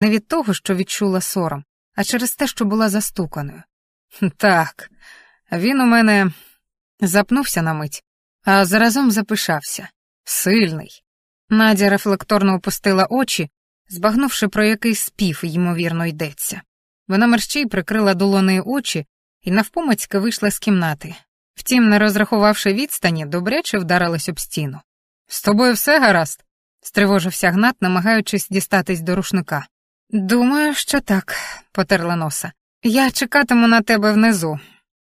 не від того, що відчула сором, а через те, що була застуканою. Так, він у мене запнувся на мить, а заразом запишався. Сильний. Надя рефлекторно опустила очі, збагнувши, про який спів, ймовірно, йдеться. Вона мерщій прикрила долонею очі і навпомацьки вийшла з кімнати. Втім, не розрахувавши відстані, добряче вдарилась об стіну. З тобою все гаразд? стривожився Гнат, намагаючись дістатись до рушника. Думаю, що так, потерла носа. Я чекатиму на тебе внизу.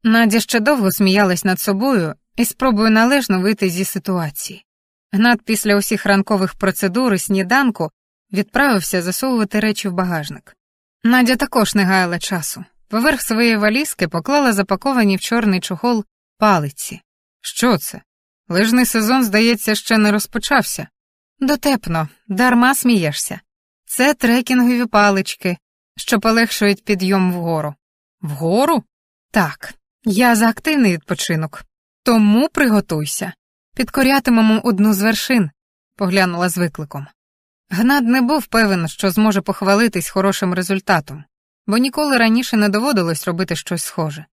Надя ще довго сміялась над собою і спробує належно вийти зі ситуації. Гнат після усіх ранкових процедур і сніданку відправився засовувати речі в багажник. Надя також не гаяла часу. Поверх своєї валізки поклала запаковані в чорний чохол палиці. Що це? Лижний сезон, здається, ще не розпочався. Дотепно, дарма смієшся. Це трекінгові палички, що полегшують підйом вгору. Вгору? Так, я за активний відпочинок. Тому приготуйся. Підкорятимемо одну з вершин, поглянула з викликом. Гнат не був певен, що зможе похвалитись хорошим результатом, бо ніколи раніше не доводилось робити щось схоже.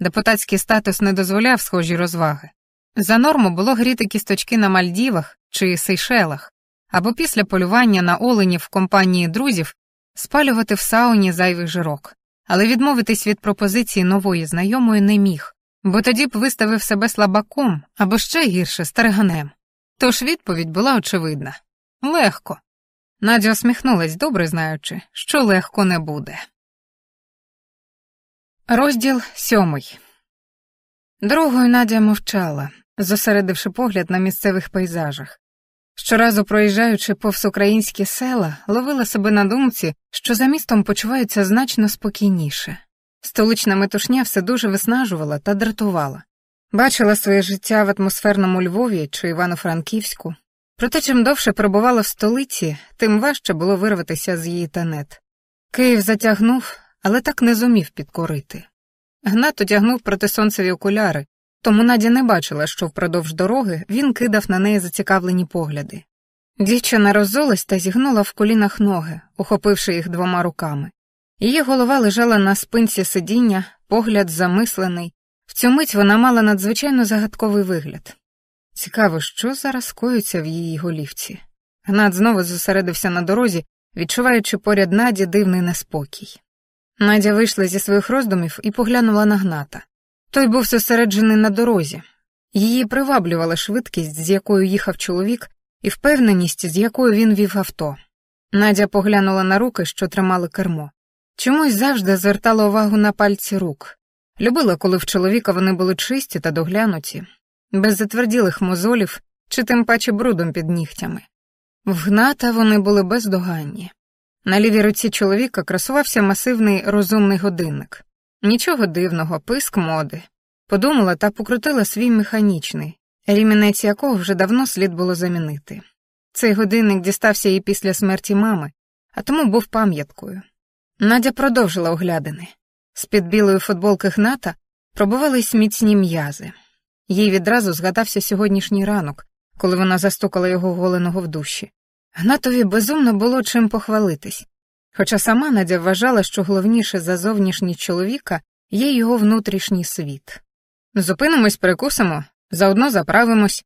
Депутатський статус не дозволяв схожі розваги. За норму було гріти кісточки на Мальдівах чи Сейшелах, або після полювання на оленів в компанії друзів спалювати в сауні зайвих жирок, але відмовитись від пропозиції нової знайомої не міг, бо тоді б виставив себе слабаком або ще гірше стариганем. Тож відповідь була очевидна легко. Надя усміхнулась, добре знаючи, що легко не буде. Розділ сьомий. Другою Надя мовчала, зосередивши погляд на місцевих пейзажах. Щоразу проїжджаючи повз українські села, ловила себе на думці, що за містом почувається значно спокійніше. Столична метушня все дуже виснажувала та дратувала. Бачила своє життя в атмосферному Львові чи Івано-Франківську. Проте, чим довше перебувала в столиці, тим важче було вирватися з її тенет. Київ затягнув, але так не зумів підкорити. Гнат одягнув протисонцеві окуляри, тому Надя не бачила, що впродовж дороги він кидав на неї зацікавлені погляди. Дівчина роззулась та зігнула в колінах ноги, ухопивши їх двома руками. Її голова лежала на спинці сидіння, погляд замислений. В цю мить вона мала надзвичайно загадковий вигляд. Цікаво, що зараз коїться в її голівці. Гнат знову зосередився на дорозі, відчуваючи поряд Наді дивний неспокій. Надя вийшла зі своїх роздумів і поглянула на гната. Той був зосереджений на дорозі. Її приваблювала швидкість, з якою їхав чоловік, і впевненість, з якою він вів авто. Надя поглянула на руки, що тримали кермо. Чомусь завжди звертала увагу на пальці рук. Любила, коли в чоловіка вони були чисті та доглянуті, без затверділих мозолів чи тим паче брудом під нігтями. В гната вони були бездоганні. На лівій руці чоловіка красувався масивний розумний годинник. Нічого дивного, писк моди. Подумала та покрутила свій механічний, рімінець якого вже давно слід було замінити. Цей годинник дістався їй після смерті мами, а тому був пам'яткою. Надя продовжила оглядини. З-під білої футболки Гната пробувались міцні м'язи. Їй відразу згадався сьогоднішній ранок, коли вона застукала його голеного в душі. Гнатові безумно було чим похвалитись, хоча сама Надя вважала, що головніше за зовнішність чоловіка є його внутрішній світ. Зупинимось, перекусимо, заодно заправимось.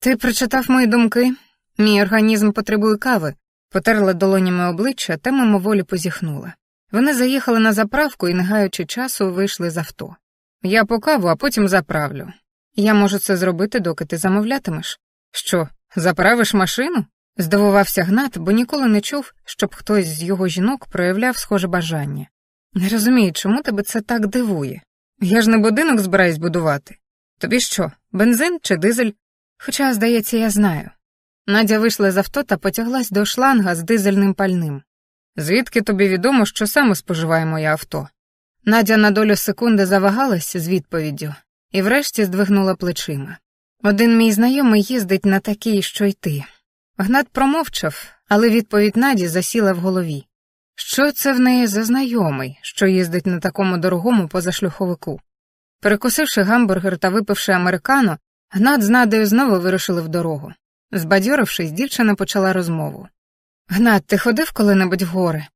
Ти прочитав мої думки? Мій організм потребує кави, потерла долонями обличчя та мимоволі позіхнула. Вони заїхали на заправку і, не гаючи часу, вийшли з авто. Я по каву, а потім заправлю. Я можу це зробити, доки ти замовлятимеш. Що, заправиш машину? Здивувався Гнат, бо ніколи не чув, щоб хтось з його жінок проявляв схоже бажання. Не розумію, чому тебе це так дивує. Я ж не будинок збираюсь будувати. Тобі що, бензин чи дизель? Хоча, здається, я знаю. Надя вийшла з авто та потяглась до шланга з дизельним пальним. Звідки тобі відомо, що саме споживає моє авто? Надя на долю секунди завагалась з відповіддю і врешті здвигнула плечима. Один мій знайомий їздить на такий, що й ти. Гнат промовчав, але відповідь Наді засіла в голові. Що це в неї за знайомий, що їздить на такому дорогому позашлюховику? Перекусивши гамбургер та випивши американо, Гнат з Надею знову вирушили в дорогу. Збадьорившись, дівчина почала розмову. Гнат, ти ходив коли-небудь в гори?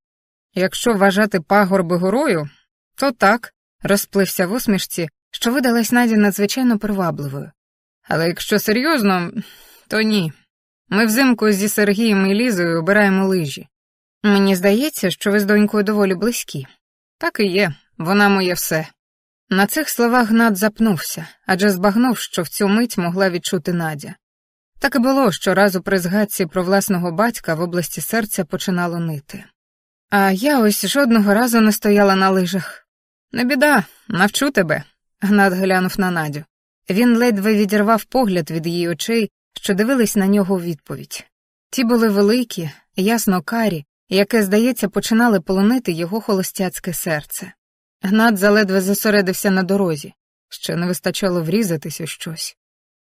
Якщо вважати пагорби горою, то так, розплився в усмішці, що видалась Наді надзвичайно привабливою. Але якщо серйозно, то ні. Ми взимку зі Сергієм і Лізою обираємо лижі. Мені здається, що ви з донькою доволі близькі. Так і є, вона моє все. На цих словах Гнат запнувся, адже збагнув, що в цю мить могла відчути Надя. Так і було, що разу при згадці про власного батька в області серця починало нити. А я ось жодного разу не стояла на лижах. Не біда, навчу тебе, Гнат глянув на Надю. Він ледве відірвав погляд від її очей, що дивились на нього у відповідь. Ті були великі, ясно карі, яке, здається, починали полонити його холостяцьке серце. Гнат заледве зосередився на дорозі, ще не вистачало врізатись щось.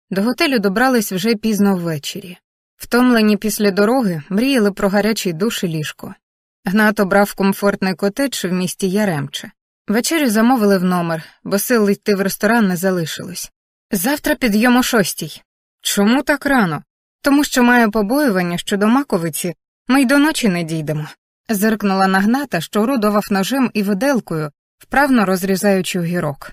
До готелю добрались вже пізно ввечері. Втомлені після дороги мріяли про гарячий душ і ліжко. Гнат обрав комфортний котедж в місті Яремче. Вечерю замовили в номер, бо сил йти в ресторан не залишилось. Завтра підйом о шостій. Чому так рано? Тому що маю побоювання, що до маковиці ми й до ночі не дійдемо. Зиркнула на гната, що орудував ножем і виделкою, вправно розрізаючи огірок.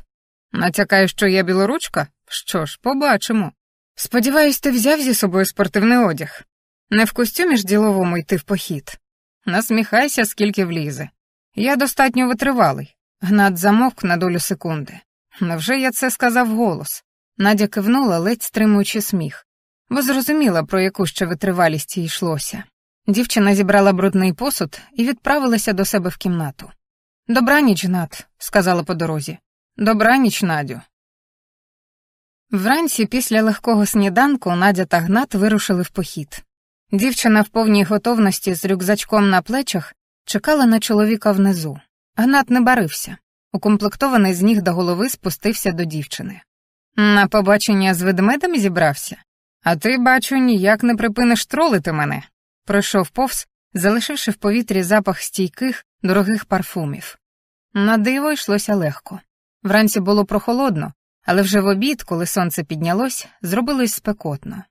Натякаю, що я білоручка? Що ж, побачимо. Сподіваюсь, ти взяв зі собою спортивний одяг. Не в костюмі ж діловому йти в похід. Насміхайся, скільки влізе. Я достатньо витривалий. Гнат замовк на долю секунди. Невже я це сказав голос? Надя кивнула, ледь стримуючи сміх, бо зрозуміла, про яку ще витривалість їй йшлося. Дівчина зібрала брудний посуд і відправилася до себе в кімнату. Добраніч, Гнат, сказала по дорозі. Добраніч, Надю. Вранці після легкого сніданку Надя та Гнат вирушили в похід. Дівчина в повній готовності з рюкзачком на плечах чекала на чоловіка внизу. Гнат не барився. Укомплектований з ніг до голови спустився до дівчини. На побачення з ведмедем зібрався, а ти, бачу, ніяк не припиниш тролити мене. Пройшов повз, залишивши в повітрі запах стійких, дорогих парфумів. На диво йшлося легко. Вранці було прохолодно, але вже в обід, коли сонце піднялось, зробилось спекотно.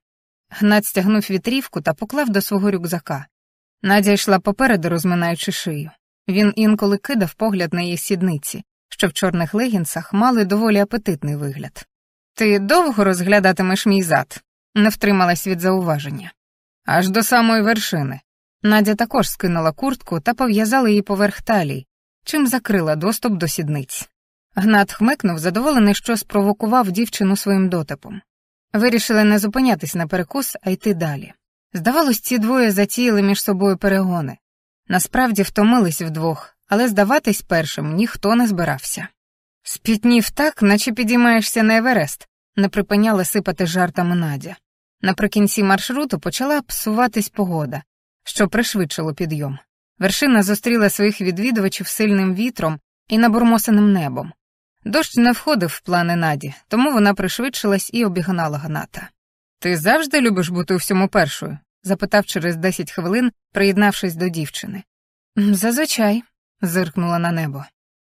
Гнат стягнув вітрівку та поклав до свого рюкзака. Надя йшла попереду, розминаючи шию. Він інколи кидав погляд на її сідниці, що в чорних легінсах мали доволі апетитний вигляд. Ти довго розглядатимеш мій зад? не втрималась від зауваження. Аж до самої вершини. Надя також скинула куртку та пов'язала її поверх талії, чим закрила доступ до сідниць. Гнат хмикнув, задоволений, що спровокував дівчину своїм дотипом. Вирішили не зупинятись на перекус, а йти далі. Здавалось, ці двоє затіяли між собою перегони. Насправді втомились вдвох, але здаватись першим ніхто не збирався. Спітнів так, наче підіймаєшся на Еверест, не припиняла сипати жартами Надя. Наприкінці маршруту почала псуватись погода, що пришвидшило підйом. Вершина зустріла своїх відвідувачів сильним вітром і набурмосеним небом. Дощ не входив в плани Наді, тому вона пришвидшилась і обігнала гната. Ти завжди любиш бути у всьому першою? запитав через десять хвилин, приєднавшись до дівчини. Зазвичай, зиркнула на небо.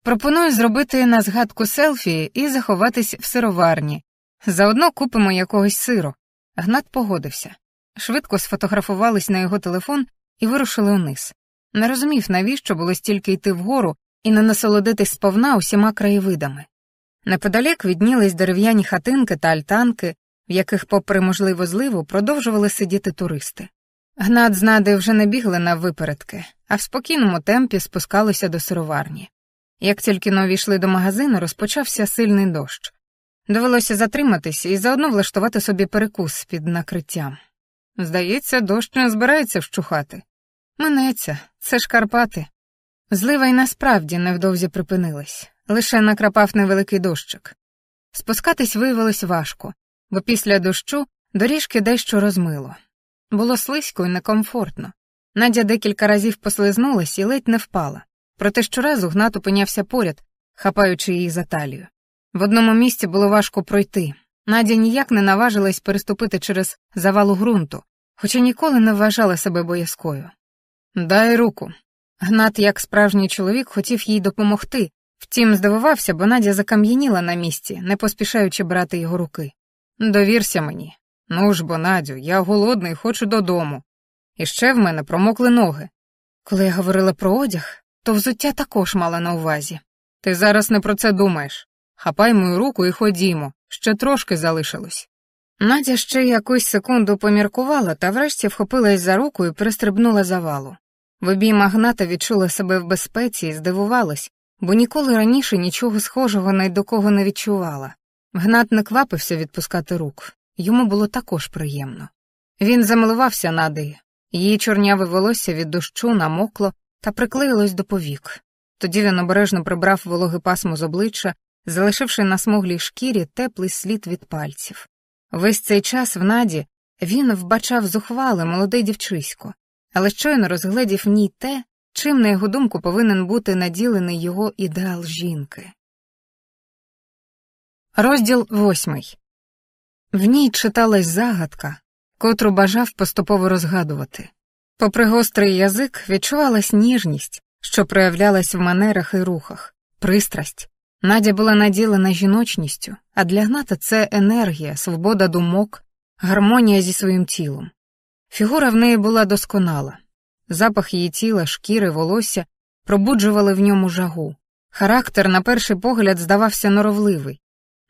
Пропоную зробити на згадку селфі і заховатись в сироварні. Заодно купимо якогось сиру. Гнат погодився. Швидко сфотографувались на його телефон і вирушили униз. Не розумів, навіщо було стільки йти вгору і не насолодитись сповна усіма краєвидами. Неподалік віднілись дерев'яні хатинки та альтанки, в яких, попри можливу зливу, продовжували сидіти туристи. Гнат з Надею вже не бігли на випередки, а в спокійному темпі спускалися до сироварні. Як тільки нові йшли до магазину, розпочався сильний дощ. Довелося затриматися і заодно влаштувати собі перекус під накриттям. Здається, дощ не збирається вщухати. Минеться, це ж Карпати. Злива й насправді невдовзі припинилась, лише накрапав невеликий дощик. Спускатись виявилось важко, бо після дощу доріжки дещо розмило. Було слизько і некомфортно. Надя декілька разів послизнулась і ледь не впала, проте щоразу гнат опинявся поряд, хапаючи її за талію. В одному місці було важко пройти. Надя ніяк не наважилась переступити через завалу ґрунту, хоча ніколи не вважала себе боязкою. Дай руку. Гнат, як справжній чоловік, хотів їй допомогти, втім, здивувався, бо Надя закам'яніла на місці, не поспішаючи брати його руки. Довірся мені. Ну ж бо, Надю, я голодний, хочу додому. І ще в мене промокли ноги. Коли я говорила про одяг, то взуття також мала на увазі. Ти зараз не про це думаєш. Хапай мою руку і ходімо, ще трошки залишилось. Надя ще якусь секунду поміркувала та врешті вхопилась за руку і пристрибнула за валу. В обій магната відчула себе в безпеці і здивувалась, бо ніколи раніше нічого схожого ні до кого не відчувала. Гнат не квапився відпускати рук, йому було також приємно. Він замилувався Надею, її чорняве волосся від дощу намокло та приклеїлось до повік. Тоді він обережно прибрав вологий пасмо з обличчя, залишивши на смуглій шкірі теплий слід від пальців. Весь цей час в наді він вбачав зухвале молоде дівчисько, але щойно розгледів в ній те, чим, на його думку, повинен бути наділений його ідеал жінки. Розділ восьмий. В ній читалась загадка, котру бажав поступово розгадувати. Попри гострий язик, відчувалась ніжність, що проявлялась в манерах і рухах, пристрасть. Надя була наділена жіночністю, а для Гната це енергія, свобода думок, гармонія зі своїм тілом. Фігура в неї була досконала, запах її тіла, шкіри, волосся пробуджували в ньому жагу. Характер, на перший погляд, здавався норовливий.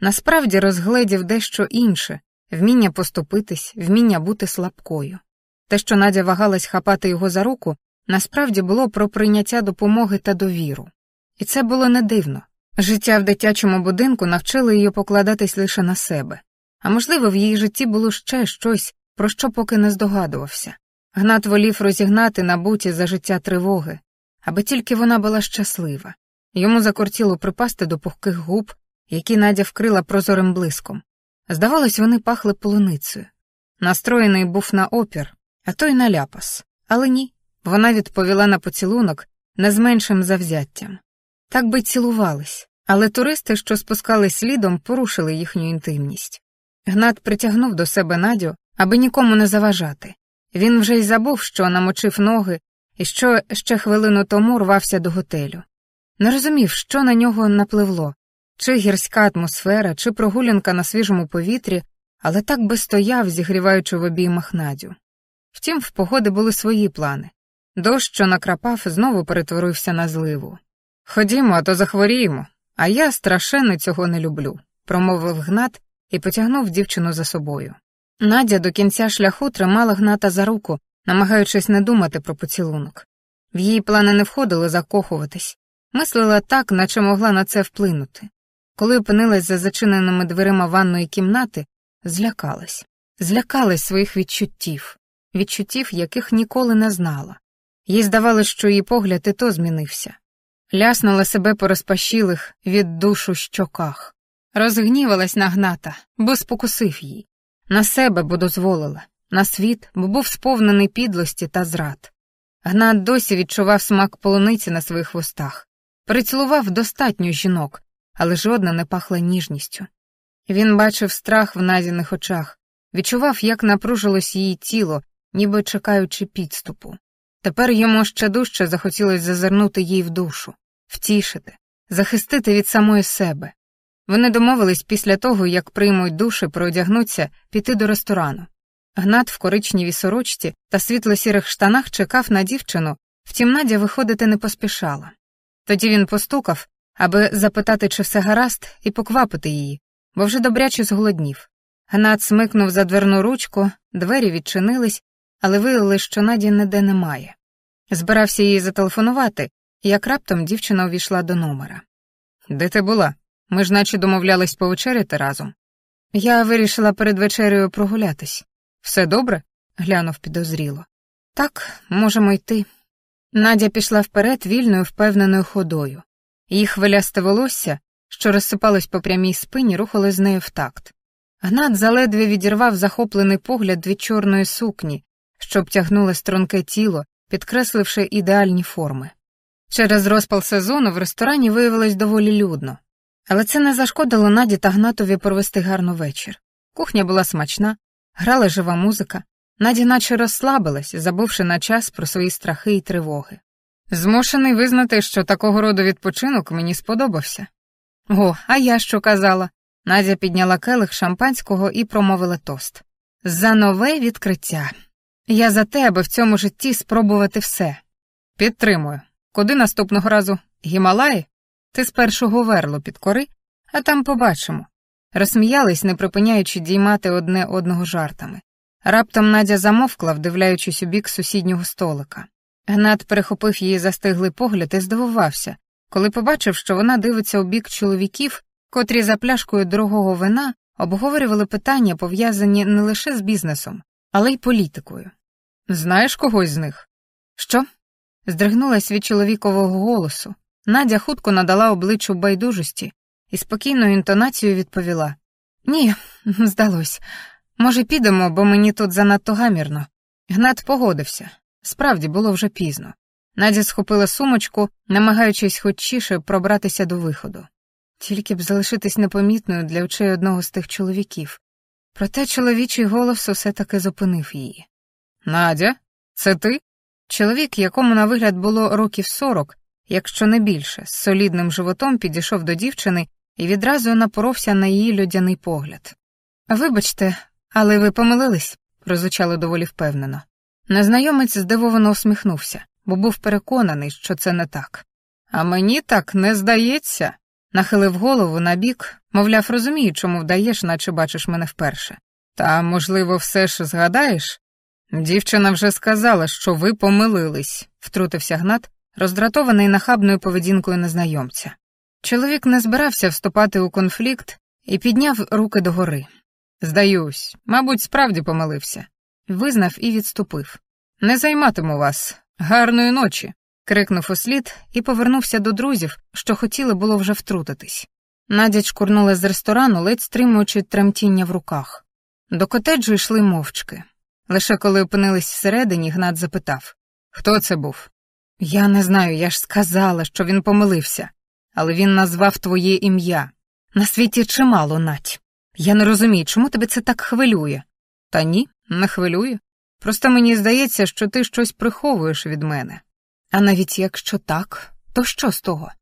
Насправді розгледів дещо інше вміння поступитись, вміння бути слабкою. Те, що Надя вагалась хапати його за руку, насправді було про прийняття допомоги та довіру. І це було не дивно. Життя в дитячому будинку навчило її покладатись лише на себе, а можливо, в її житті було ще щось, про що поки не здогадувався. Гнат волів розігнати набуті за життя тривоги, аби тільки вона була щаслива. Йому закортіло припасти до пухких губ, які Надя вкрила прозорим блиском. Здавалось, вони пахли полуницею. Настроєний був на опір, а то й на ляпас. Але ні, вона відповіла на поцілунок не з меншим завзяттям. Так би цілувались, але туристи, що спускались слідом, порушили їхню інтимність. Гнат притягнув до себе Надю, аби нікому не заважати. Він вже й забув, що намочив ноги і що ще хвилину тому рвався до готелю. Не розумів, що на нього напливло чи гірська атмосфера, чи прогулянка на свіжому повітрі, але так би стояв, зігріваючи в обіймах Надю. Втім, в погоди були свої плани. Дощ, що накрапав, знову перетворився на зливу. Ходімо, а то захворіємо, а я страшенно цього не люблю, промовив Гнат і потягнув дівчину за собою. Надя до кінця шляху тримала Гната за руку, намагаючись не думати про поцілунок. В її плани не входило закохуватись, мислила так, наче могла на це вплинути. Коли опинилась за зачиненими дверима ванної кімнати, злякалась, злякалась своїх відчуттів, відчуттів, яких ніколи не знала. Їй здавалось, що її погляд і то змінився. Ляснула себе по розпашілих від душу щоках, розгнівалась на гната, бо спокусив її. На себе, бо дозволила, на світ, бо був сповнений підлості та зрад. Гнат досі відчував смак полуниці на своїх вустах, прицілував достатньо жінок, але жодна не пахла ніжністю. Він бачив страх в надяних очах, відчував, як напружилось її тіло, ніби чекаючи підступу. Тепер йому ще дужче захотілося зазирнути їй в душу, втішити, захистити від самої себе. Вони домовились після того, як приймуть душі, проодягнуться, піти до ресторану. Гнат в коричневій сорочці та світло-сірих штанах чекав на дівчину, втім Надя виходити не поспішала. Тоді він постукав, аби запитати, чи все гаразд, і поквапити її, бо вже добряче зголоднів. Гнат смикнув за дверну ручку, двері відчинились, але виявилось, що Наді ніде немає. Збирався їй зателефонувати, як раптом дівчина увійшла до номера. Де ти була? Ми ж наче домовлялись повечеряти разом. Я вирішила перед вечерею прогулятись. Все добре? глянув підозріло. Так, можемо йти. Надя пішла вперед вільною, впевненою ходою. Її хвилясте волосся, що розсипалось по прямій спині, рухалось з нею в такт. Гнат заледве відірвав захоплений погляд від чорної сукні, що обтягнули струнке тіло, підкресливши ідеальні форми. Через розпал сезону в ресторані виявилось доволі людно, але це не зашкодило Наді та Гнатові провести гарно вечір. Кухня була смачна, грала жива музика, Наді наче розслабилась, забувши на час про свої страхи і тривоги. Змушений визнати, що такого роду відпочинок мені сподобався. О, а я що казала? Надя підняла келих шампанського і промовила тост. За нове відкриття. Я за те, аби в цьому житті спробувати все. Підтримую. Куди наступного разу? Гімалаї? Ти спершу говерло підкори, а там побачимо. Розсміялись, не припиняючи діймати одне одного жартами. Раптом Надя замовкла, вдивляючись у бік сусіднього столика. Гнат перехопив її застиглий погляд і здивувався, коли побачив, що вона дивиться у бік чоловіків, котрі за пляшкою дорогого вина обговорювали питання, пов'язані не лише з бізнесом, але й політикою. Знаєш когось з них? Що? Здригнулась від чоловікового голосу. Надя хутко надала обличчю байдужості і спокійною інтонацією відповіла: Ні, здалось. Може, підемо, бо мені тут занадто гамірно. Гнат погодився. Справді було вже пізно. Надя схопила сумочку, намагаючись хочіше пробратися до виходу. Тільки б залишитись непомітною для очей одного з тих чоловіків. Проте чоловічий голос усе таки зупинив її. Надя, це ти? Чоловік, якому на вигляд було років сорок, якщо не більше, з солідним животом підійшов до дівчини і відразу напоровся на її людяний погляд. Вибачте, але ви помилились, прозвучало доволі впевнено. Незнайомець здивовано усміхнувся, бо був переконаний, що це не так. А мені так не здається, нахилив голову на бік, мовляв, розумію, чому вдаєш, наче бачиш мене вперше. Та, можливо, все ж згадаєш? Дівчина вже сказала, що ви помилились, втрутився Гнат, роздратований нахабною поведінкою незнайомця. Чоловік не збирався вступати у конфлікт і підняв руки догори. Здаюсь, мабуть, справді помилився. Визнав і відступив. Не займатиму вас. Гарної ночі. Крикнув услід і повернувся до друзів, що хотіли було вже втрутитись. Надя чкурнула з ресторану, ледь стримуючи тремтіння в руках. До котеджу йшли мовчки. Лише коли опинились всередині, Гнат запитав Хто це був? Я не знаю, я ж сказала, що він помилився, але він назвав твоє ім'я. На світі чимало, Надь. Я не розумію, чому тебе це так хвилює? Та ні, не хвилює. Просто мені здається, що ти щось приховуєш від мене. А навіть якщо так, то що з того?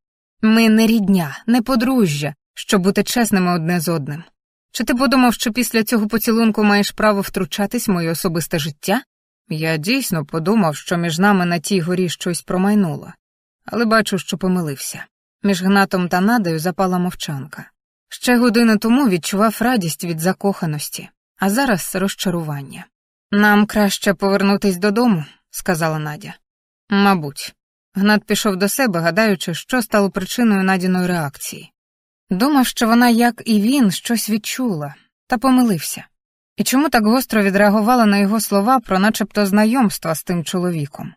Ми не рідня, не подружжя, щоб бути чесними одне з одним. Чи ти подумав, що після цього поцілунку маєш право втручатись в моє особисте життя? Я дійсно подумав, що між нами на тій горі щось промайнуло, але бачу, що помилився. Між Гнатом та Надою запала мовчанка. Ще годину тому відчував радість від закоханості, а зараз розчарування. Нам краще повернутись додому, сказала Надя. Мабуть. Гнат пішов до себе, гадаючи, що стало причиною Надіної реакції. Думав, що вона, як і він, щось відчула, та помилився. І чому так гостро відреагувала на його слова про начебто знайомства з тим чоловіком?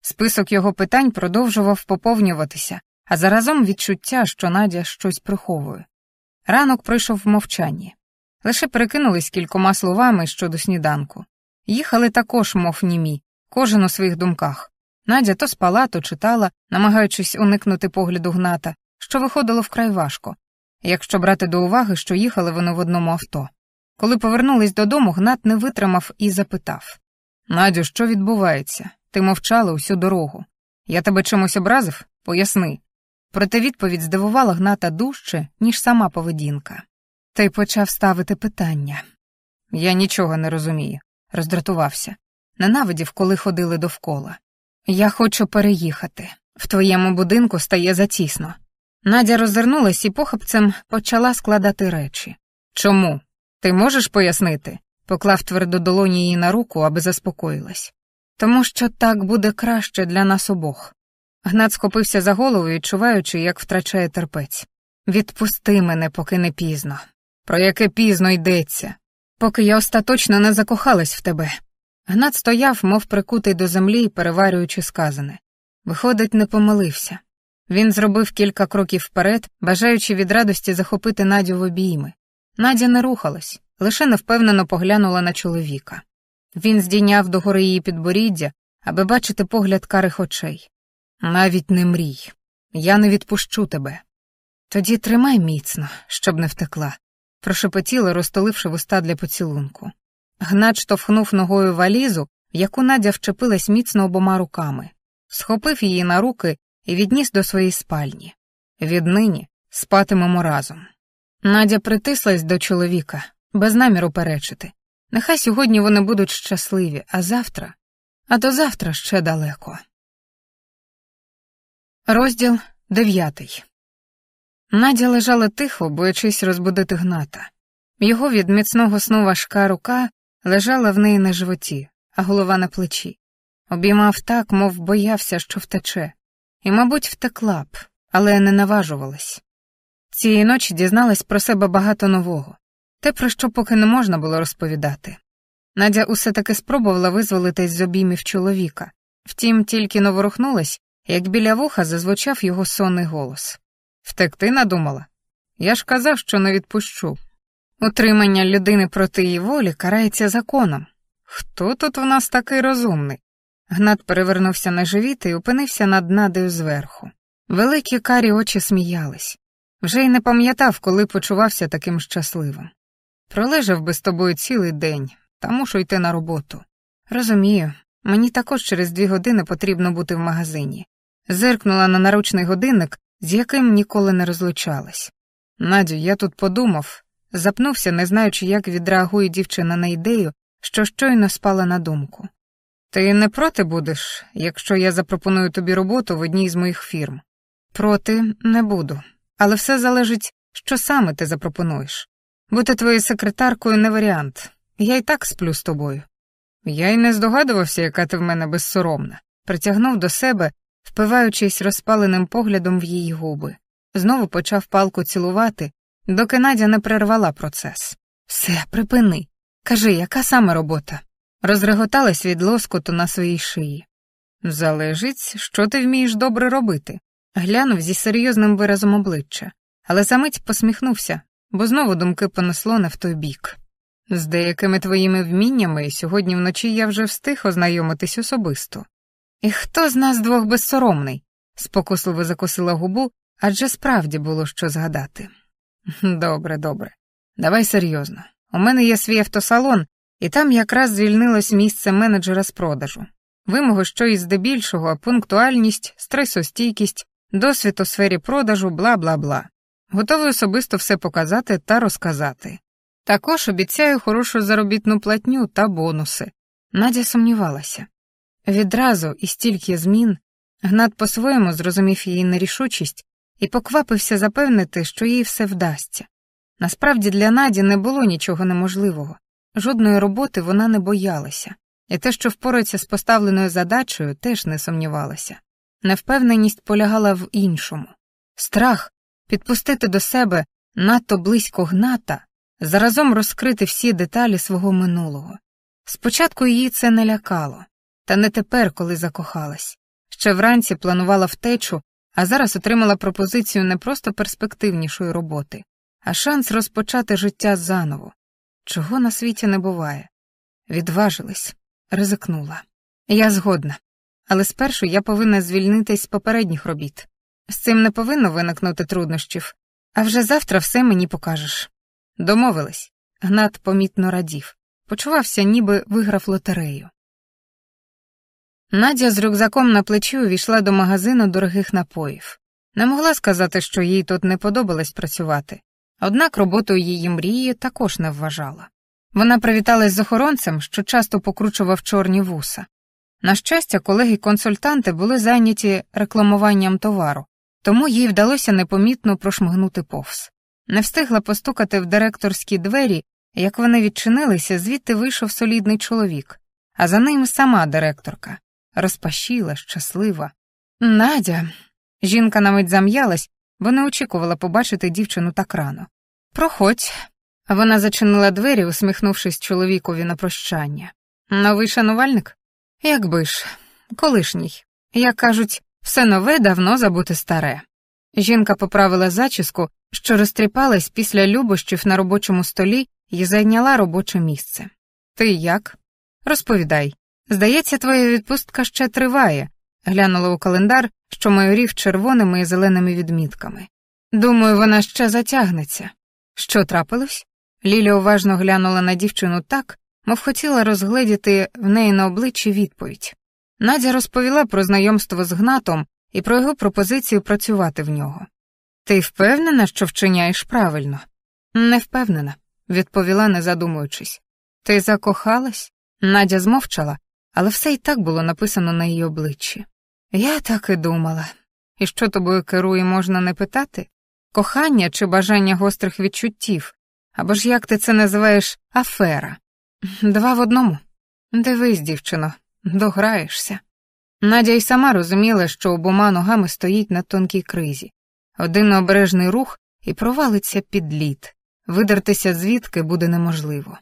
Список його питань продовжував поповнюватися, а заразом відчуття, що Надя щось приховує. Ранок пройшов в мовчанні. Лише перекинулись кількома словами щодо сніданку. Їхали також, мов німі, кожен у своїх думках. Надя то спала, то читала, намагаючись уникнути погляду гната, що виходило вкрай важко, якщо брати до уваги, що їхали вони в одному авто. Коли повернулись додому, Гнат не витримав і запитав Надю, що відбувається? Ти мовчала усю дорогу. Я тебе чимось образив? Поясни. Проте відповідь здивувала Гната дужче, ніж сама поведінка. Ти почав ставити питання. Я нічого не розумію, роздратувався. Ненавидів, коли ходили довкола. Я хочу переїхати. В твоєму будинку стає затісно. Надя розвернулась і похапцем почала складати речі. Чому? Ти можеш пояснити? поклав твердо долоні її на руку, аби заспокоїлась. Тому що так буде краще для нас обох. Гнат схопився за голову, відчуваючи, як втрачає терпець. Відпусти мене, поки не пізно. Про яке пізно йдеться, поки я остаточно не закохалась в тебе. Гнат стояв, мов прикутий до землі, переварюючи сказане. Виходить, не помилився. Він зробив кілька кроків вперед, бажаючи від радості захопити Надю в обійми. Надя не рухалась, лише невпевнено поглянула на чоловіка. Він здійняв догори її підборіддя, аби бачити погляд карих очей. Навіть не мрій. Я не відпущу тебе. Тоді тримай міцно, щоб не втекла, прошепотіла, розтоливши вуста для поцілунку. Гнат штовхнув ногою валізу, в яку Надя вчепилась міцно обома руками, схопив її на руки і відніс до своєї спальні. Віднині спатимемо разом. Надя притислась до чоловіка, без наміру перечити. Нехай сьогодні вони будуть щасливі, а завтра, а до завтра ще далеко. Розділ дев'ятий. Надя лежала тихо, боячись розбудити гната. Його від міцного сну важка рука лежала в неї на животі, а голова на плечі. Обіймав так, мов боявся, що втече, і, мабуть, втекла б, але не наважувалась. Цієї ночі дізналась про себе багато нового, те, про що поки не можна було розповідати. Надя усе таки спробувала визволитись з обіймів чоловіка, втім, тільки но ворухнулась, як біля вуха зазвучав його сонний голос. Втекти надумала? Я ж казав, що не відпущу. Утримання людини проти її волі карається законом. Хто тут у нас такий розумний? Гнат перевернувся на живіт і опинився над надею зверху. Великі карі очі сміялись. Вже й не пам'ятав, коли почувався таким щасливим. Пролежав би з тобою цілий день, та мушу йти на роботу. Розумію, мені також через дві години потрібно бути в магазині. Зиркнула на наручний годинник, з яким ніколи не розлучалась. Надю, я тут подумав, запнувся, не знаючи, як відреагує дівчина на ідею, що щойно спала на думку. Ти не проти будеш, якщо я запропоную тобі роботу в одній з моїх фірм? Проти не буду, але все залежить, що саме ти запропонуєш. Бути твоєю секретаркою не варіант. Я й так сплю з тобою. Я й не здогадувався, яка ти в мене безсоромна. Притягнув до себе, впиваючись розпаленим поглядом в її губи. Знову почав палку цілувати, доки Надя не перервала процес. Все, припини. Кажи, яка саме робота? Розреготалась від лоскоту на своїй шиї. Залежить, що ти вмієш добре робити. Глянув зі серйозним виразом обличчя, але замить посміхнувся, бо знову думки понесло не в той бік. З деякими твоїми вміннями сьогодні вночі я вже встиг ознайомитись особисто. І хто з нас двох безсоромний? спокусливо закусила губу, адже справді було що згадати. Добре, добре. Давай серйозно. У мене є свій автосалон, і там якраз звільнилось місце менеджера з продажу. Вимоги, що і здебільшого, пунктуальність, стресостійкість, досвід у сфері продажу, бла бла бла. Готовий особисто все показати та розказати. Також обіцяю хорошу заробітну платню та бонуси. Надя сумнівалася. Відразу і стільки змін Гнат по-своєму зрозумів її нерішучість і поквапився запевнити, що їй все вдасться. Насправді для Наді не було нічого неможливого, жодної роботи вона не боялася, і те, що впорається з поставленою задачею, теж не сумнівалася. Невпевненість полягала в іншому страх підпустити до себе надто близько гната, заразом розкрити всі деталі свого минулого. Спочатку її це не лякало, та не тепер, коли закохалась. Ще вранці планувала втечу, а зараз отримала пропозицію не просто перспективнішої роботи, а шанс розпочати життя заново. Чого на світі не буває. Відважилась, ризикнула. Я згодна, але спершу я повинна звільнитись з попередніх робіт. З цим не повинно виникнути труднощів, а вже завтра все мені покажеш. Домовились. Гнат помітно радів, почувався, ніби виграв лотерею. Надя з рюкзаком на плечі увійшла до магазину дорогих напоїв. Не могла сказати, що їй тут не подобалось працювати, однак роботою її мрії також не вважала. Вона привіталась з охоронцем, що часто покручував чорні вуса. На щастя, колеги-консультанти були зайняті рекламуванням товару, тому їй вдалося непомітно прошмигнути повз. Не встигла постукати в директорські двері, як вони відчинилися, звідти вийшов солідний чоловік, а за ним сама директорка, розпашіла, щаслива. Надя. Жінка навіть зам'ялась, бо не очікувала побачити дівчину так рано. Проходь. Вона зачинила двері, усміхнувшись чоловікові на прощання. Новий шанувальник? Якби ж, колишній. Як кажуть, все нове давно забути старе. Жінка поправила зачіску, що розтріпалась після любощів на робочому столі і зайняла робоче місце. Ти як? Розповідай. Здається, твоя відпустка ще триває, глянула у календар, що майорів червоними і зеленими відмітками. Думаю, вона ще затягнеться. Що трапилось? Ліля уважно глянула на дівчину так, мов хотіла розгледіти в неї на обличчі відповідь. Надя розповіла про знайомство з Гнатом і про його пропозицію працювати в нього. Ти впевнена, що вчиняєш правильно? Не впевнена, відповіла, не задумуючись. Ти закохалась? Надя змовчала, але все і так було написано на її обличчі. Я так і думала. І що тобою керує, можна не питати? Кохання чи бажання гострих відчуттів? Або ж як ти це називаєш афера? Два в одному. Дивись, дівчино, дограєшся. Надя й сама розуміла, що обома ногами стоїть на тонкій кризі. Один обережний рух і провалиться під лід. Видертися звідки буде неможливо.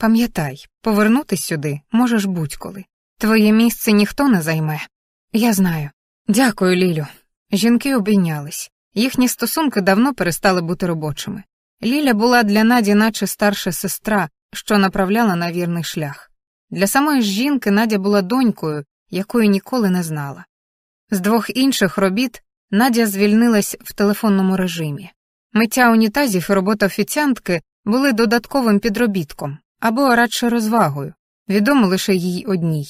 Пам'ятай, повернутись сюди можеш будь-коли. Твоє місце ніхто не займе. Я знаю. Дякую, Лілю. Жінки обійнялись. Їхні стосунки давно перестали бути робочими. Ліля була для Наді, наче старша сестра, що направляла на вірний шлях. Для самої ж жінки Надя була донькою, якої ніколи не знала. З двох інших робіт Надя звільнилась в телефонному режимі. Миття унітазів і робота офіціантки були додатковим підробітком або радше розвагою, відомо лише їй одній.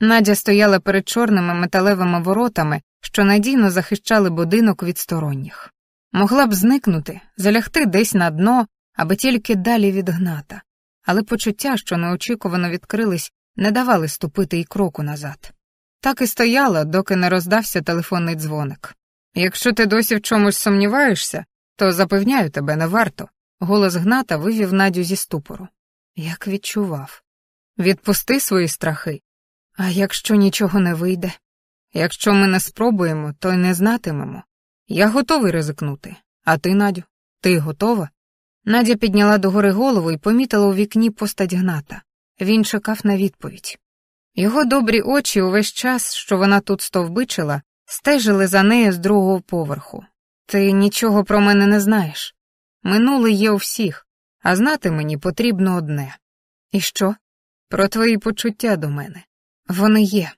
Надя стояла перед чорними металевими воротами, що надійно захищали будинок від сторонніх. Могла б зникнути, залягти десь на дно, аби тільки далі від гната, але почуття, що неочікувано відкрились, не давали ступити й кроку назад. Так і стояла, доки не роздався телефонний дзвоник. Якщо ти досі в чомусь сумніваєшся, то запевняю тебе, не варто. Голос гната вивів Надю зі ступору. Як відчував. Відпусти свої страхи. А якщо нічого не вийде? Якщо ми не спробуємо, то й не знатимемо. Я готовий ризикнути. А ти, Надю, ти готова? Надя підняла догори голову і помітила у вікні постать гната. Він чекав на відповідь. Його добрі очі увесь час, що вона тут стовбичила, стежили за нею з другого поверху. Ти нічого про мене не знаєш. Минуле є у всіх, а знати мені потрібно одне. І що? Про твої почуття до мене. Вони є.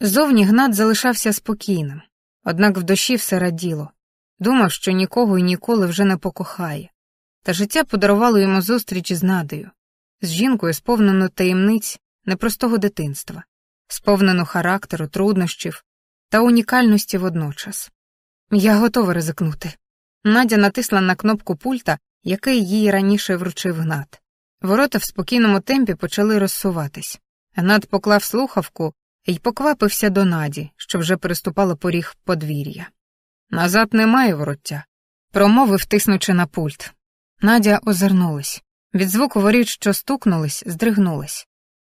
Зовні Гнат залишався спокійним, однак в душі все раділо. Думав, що нікого і ніколи вже не покохає. Та життя подарувало йому зустріч з Надею, з жінкою, сповнену таємниць непростого дитинства, сповнену характеру, труднощів та унікальності водночас. Я готова ризикнути. Надя натисла на кнопку пульта, який їй раніше вручив Гнат. Ворота в спокійному темпі почали розсуватись. Гнат поклав слухавку і поквапився до Наді, що вже переступала поріг подвір'я. Назад немає вороття, промовив, тиснучи на пульт. Надя озирнулась. Від звуку воріт, що стукнулись, здригнулась.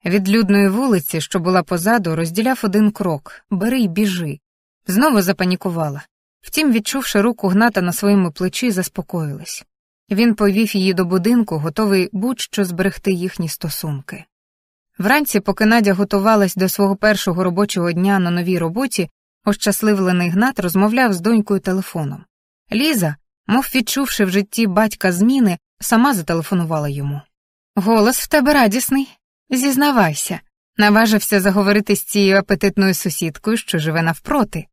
Від людної вулиці, що була позаду, розділяв один крок бери й біжи. Знову запанікувала. Втім, відчувши руку гната на своєму плечі, заспокоїлась. Він повів її до будинку, готовий будь-що зберегти їхні стосунки. Вранці, поки Надя готувалась до свого першого робочого дня на новій роботі, ощасливлений гнат розмовляв з донькою телефоном. Ліза, мов відчувши в житті батька зміни, сама зателефонувала йому. Голос в тебе радісний. Зізнавайся, наважився заговорити з цією апетитною сусідкою, що живе навпроти.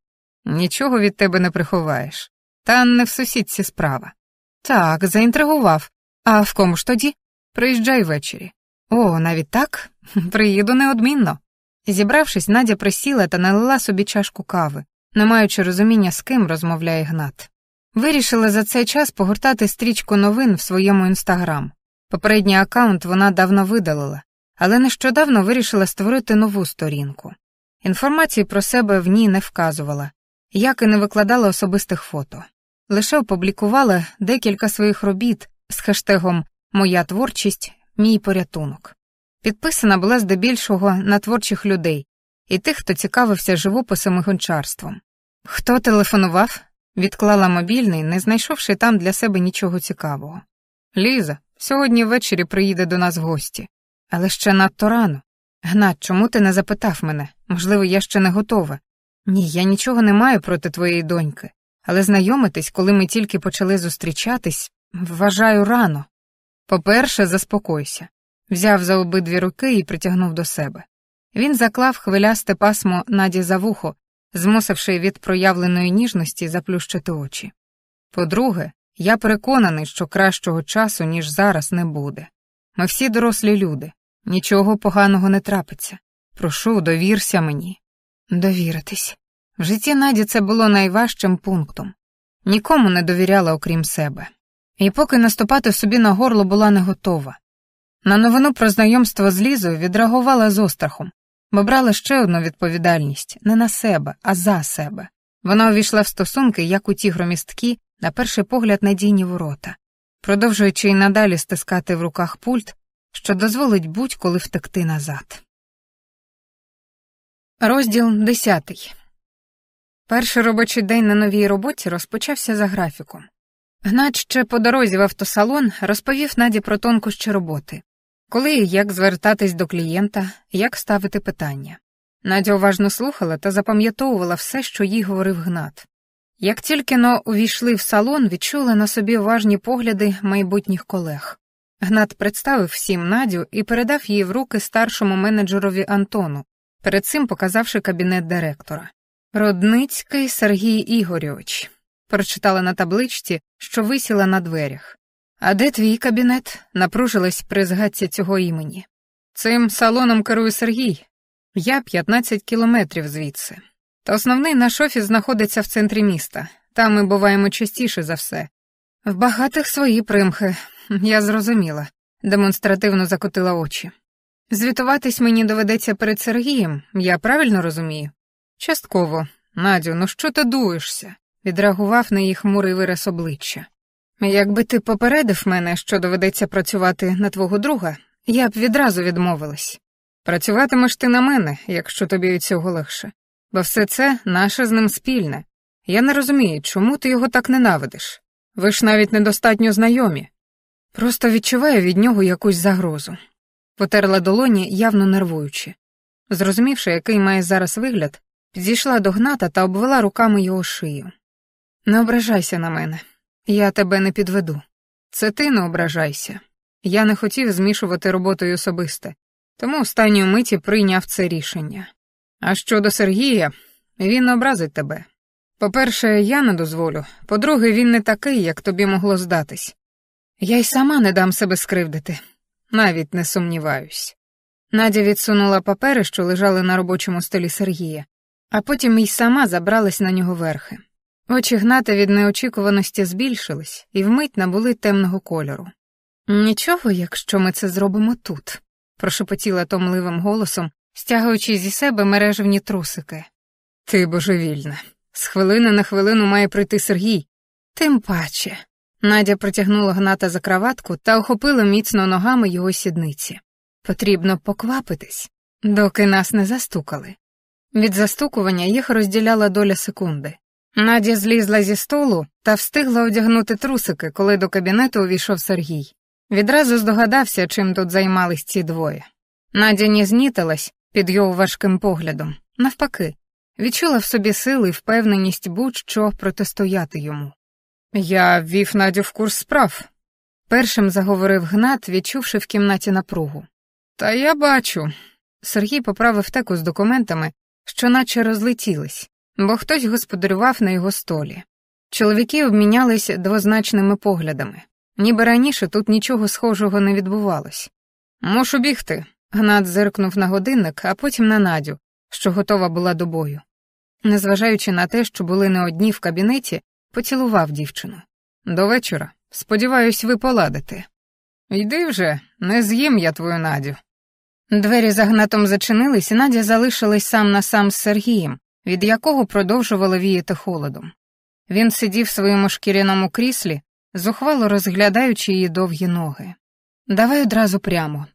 Нічого від тебе не приховаєш. Та не в сусідці справа. Так, заінтригував. А в кому ж тоді? Приїжджай ввечері. О, навіть так? Приїду неодмінно. Зібравшись, Надя присіла та налила собі чашку кави, не маючи розуміння, з ким розмовляє Гнат. Вирішила за цей час погортати стрічку новин в своєму інстаграм. Попередній аккаунт вона давно видалила, але нещодавно вирішила створити нову сторінку. Інформації про себе в ній не вказувала, як і не викладала особистих фото. Лише опублікувала декілька своїх робіт з хештегом Моя творчість, мій порятунок. Підписана була здебільшого на творчих людей і тих, хто цікавився живописом і гончарством. Хто телефонував? Відклала мобільний, не знайшовши там для себе нічого цікавого. Ліза, сьогодні ввечері приїде до нас в гості. Але ще надто рано. Гнат, чому ти не запитав мене? Можливо, я ще не готова. Ні, я нічого не маю проти твоєї доньки, але знайомитись, коли ми тільки почали зустрічатись, вважаю рано. По-перше, заспокойся. Взяв за обидві руки і притягнув до себе. Він заклав хвилясте пасмо наді за вухо, змусивши від проявленої ніжності заплющити очі. По-друге, я переконаний, що кращого часу, ніж зараз, не буде. Ми всі дорослі люди, нічого поганого не трапиться. Прошу, довірся мені. Довіритись. В житті Наді це було найважчим пунктом. Нікому не довіряла, окрім себе. І поки наступати собі на горло була не готова. На новину про знайомство з Лізою відреагувала з острахом, бо брала ще одну відповідальність не на себе, а за себе. Вона увійшла в стосунки, як у ті громісткі, на перший погляд, надійні ворота, продовжуючи й надалі стискати в руках пульт, що дозволить будь-коли втекти назад. Розділ десятий. Перший робочий день на новій роботі розпочався за графіком. Гнат ще по дорозі в автосалон розповів Наді про тонкощі роботи, коли і як звертатись до клієнта, як ставити питання. Надя уважно слухала та запам'ятовувала все, що їй говорив Гнат. Як тільки но увійшли в салон, відчула на собі уважні погляди майбутніх колег. Гнат представив всім Надю і передав її в руки старшому менеджерові Антону, перед цим показавши кабінет директора. Родницький Сергій Ігорьович, прочитала на табличці, що висіла на дверях. А де твій кабінет? напружилась при згадці цього імені. Цим салоном керує Сергій. Я 15 кілометрів звідси. Та основний наш офіс знаходиться в центрі міста. Там ми буваємо частіше за все. В багатих свої примхи, я зрозуміла, демонстративно закотила очі. Звітуватись мені доведеться перед Сергієм, я правильно розумію? Частково. Надю, ну що ти дуєшся? відреагував на її хмурий вираз обличчя. Якби ти попередив мене, що доведеться працювати на твого друга, я б відразу відмовилась. Працюватимеш ти на мене, якщо тобі від цього легше, бо все це наше з ним спільне. Я не розумію, чому ти його так ненавидиш. Ви ж навіть недостатньо знайомі. Просто відчуваю від нього якусь загрозу. Потерла долоні, явно нервуючи. Зрозумівши, який має зараз вигляд, підійшла до гната та обвела руками його шию. Не ображайся на мене, я тебе не підведу. Це ти не ображайся. Я не хотів змішувати роботу й особисте, тому останньої миті прийняв це рішення. А щодо Сергія, він образить тебе. По-перше, я не дозволю, по-друге, він не такий, як тобі могло здатись. Я й сама не дам себе скривдити, навіть не сумніваюсь. Надя відсунула папери, що лежали на робочому столі Сергія, а потім й сама забралась на нього верхи. Очі гната від неочікуваності збільшились і вмить набули темного кольору. Нічого, якщо ми це зробимо тут, прошепотіла томливим голосом, стягуючи зі себе мережевні трусики. Ти божевільна. З хвилини на хвилину має прийти Сергій. Тим паче. Надя протягнула гната за краватку та охопила міцно ногами його сідниці. Потрібно поквапитись, доки нас не застукали. Від застукування їх розділяла доля секунди. Надя злізла зі столу та встигла одягнути трусики, коли до кабінету увійшов Сергій. Відразу здогадався, чим тут займались ці двоє. Надя не знітилась під його важким поглядом, навпаки, відчула в собі сили і впевненість будь-що протистояти йому. Я ввів Надю в курс справ, першим заговорив Гнат, відчувши в кімнаті напругу. Та я бачу. Сергій поправив теку з документами, що наче розлетілись, бо хтось господарював на його столі. Чоловіки обмінялись двозначними поглядами, ніби раніше тут нічого схожого не відбувалось. Мушу бігти. Гнат зиркнув на годинник, а потім на Надю, що готова була до бою. Незважаючи на те, що були не одні в кабінеті, поцілував дівчину. До вечора. Сподіваюсь, ви поладите. Йди вже, не з'їм я твою Надю. Двері за гнатом зачинились, і Надя залишилась сам на сам з Сергієм, від якого продовжувало віяти холодом. Він сидів в своєму шкіряному кріслі, зухвало розглядаючи її довгі ноги. Давай одразу прямо.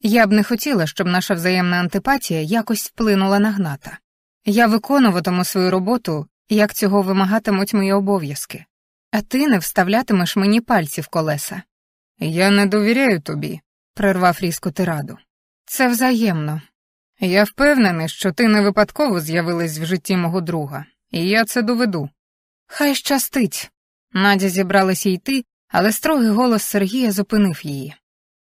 Я б не хотіла, щоб наша взаємна антипатія якось вплинула на гната. Я виконуватиму свою роботу, як цього вимагатимуть мої обов'язки, а ти не вставлятимеш мені пальці в колеса. Я не довіряю тобі, прервав різко тираду. Це взаємно. Я впевнений, що ти не випадково з'явилась в житті мого друга, і я це доведу. Хай щастить. Надя зібралася йти, але строгий голос Сергія зупинив її.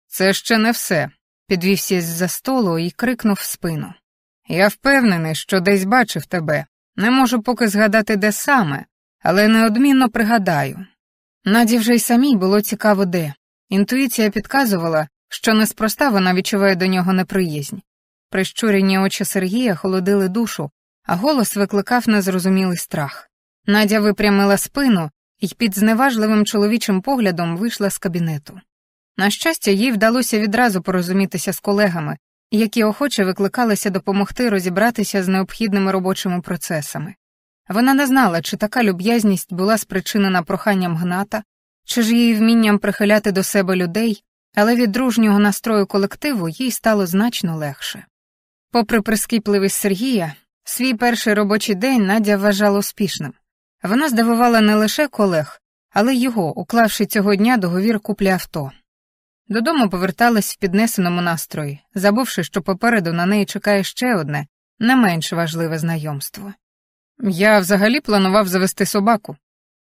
Це ще не все, підвівся з за столу і крикнув в спину. Я впевнений, що десь бачив тебе. Не можу поки згадати, де саме, але неодмінно пригадаю. Наді вже й самій було цікаво де. Інтуїція підказувала, що неспроста вона відчуває до нього неприязнь. Прищурені очі Сергія холодили душу, а голос викликав незрозумілий страх. Надя випрямила спину і під зневажливим чоловічим поглядом вийшла з кабінету. На щастя, їй вдалося відразу порозумітися з колегами, які охоче викликалися допомогти розібратися з необхідними робочими процесами. Вона не знала, чи така люб'язність була спричинена проханням гната, чи ж її вмінням прихиляти до себе людей, але від дружнього настрою колективу їй стало значно легше. Попри прискіпливість Сергія, свій перший робочий день Надя вважала успішним. Вона здивувала не лише колег, але й його, уклавши цього дня договір куплі авто. Додому поверталась в піднесеному настрої, забувши, що попереду на неї чекає ще одне, не менш важливе знайомство. Я взагалі планував завести собаку.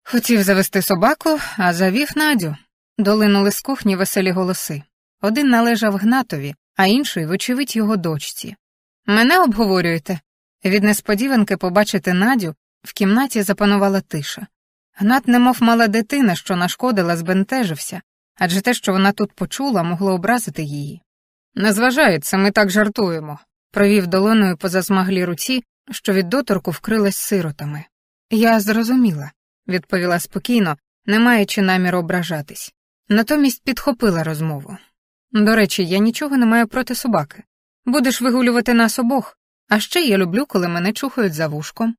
Хотів завести собаку, а завів Надю. Долинули з кухні веселі голоси. Один належав Гнатові, а інший, вочевидь, його дочці. Мене обговорюєте? Від несподіванки побачити Надю в кімнаті запанувала тиша. Гнат, немов мала дитина, що нашкодила, збентежився, адже те, що вона тут почула, могло образити її. Не зважається, ми так жартуємо, провів долоною по засмаглій руці, що від доторку вкрилась сиротами. Я зрозуміла, відповіла спокійно, не маючи наміру ображатись. Натомість підхопила розмову. До речі, я нічого не маю проти собаки. Будеш вигулювати нас обох, а ще я люблю, коли мене чухають за вушком.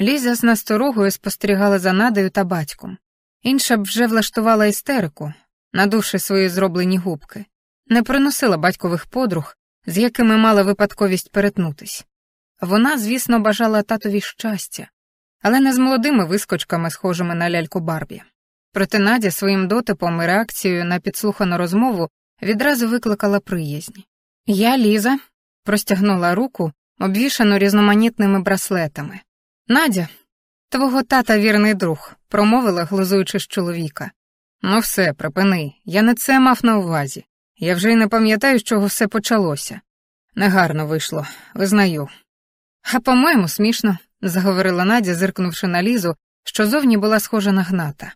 Ліза з насторогою спостерігала за надою та батьком. Інша б вже влаштувала істерику, надувши свої зроблені губки, не приносила батькових подруг, з якими мала випадковість перетнутись. Вона, звісно, бажала татові щастя, але не з молодими вискочками, схожими на ляльку Барбі. Проте Надя своїм дотипом і реакцією на підслухану розмову відразу викликала приязнь. Я, Ліза, простягнула руку, обвішану різноманітними браслетами. Надя, твого тата вірний друг, промовила, глузуючи з чоловіка. Ну все, припини, я не це мав на увазі. Я вже й не пам'ятаю, з чого все почалося. Негарно вийшло, визнаю. А по-моєму, смішно, заговорила Надя, зиркнувши на Лізу, що зовні була схожа на гната.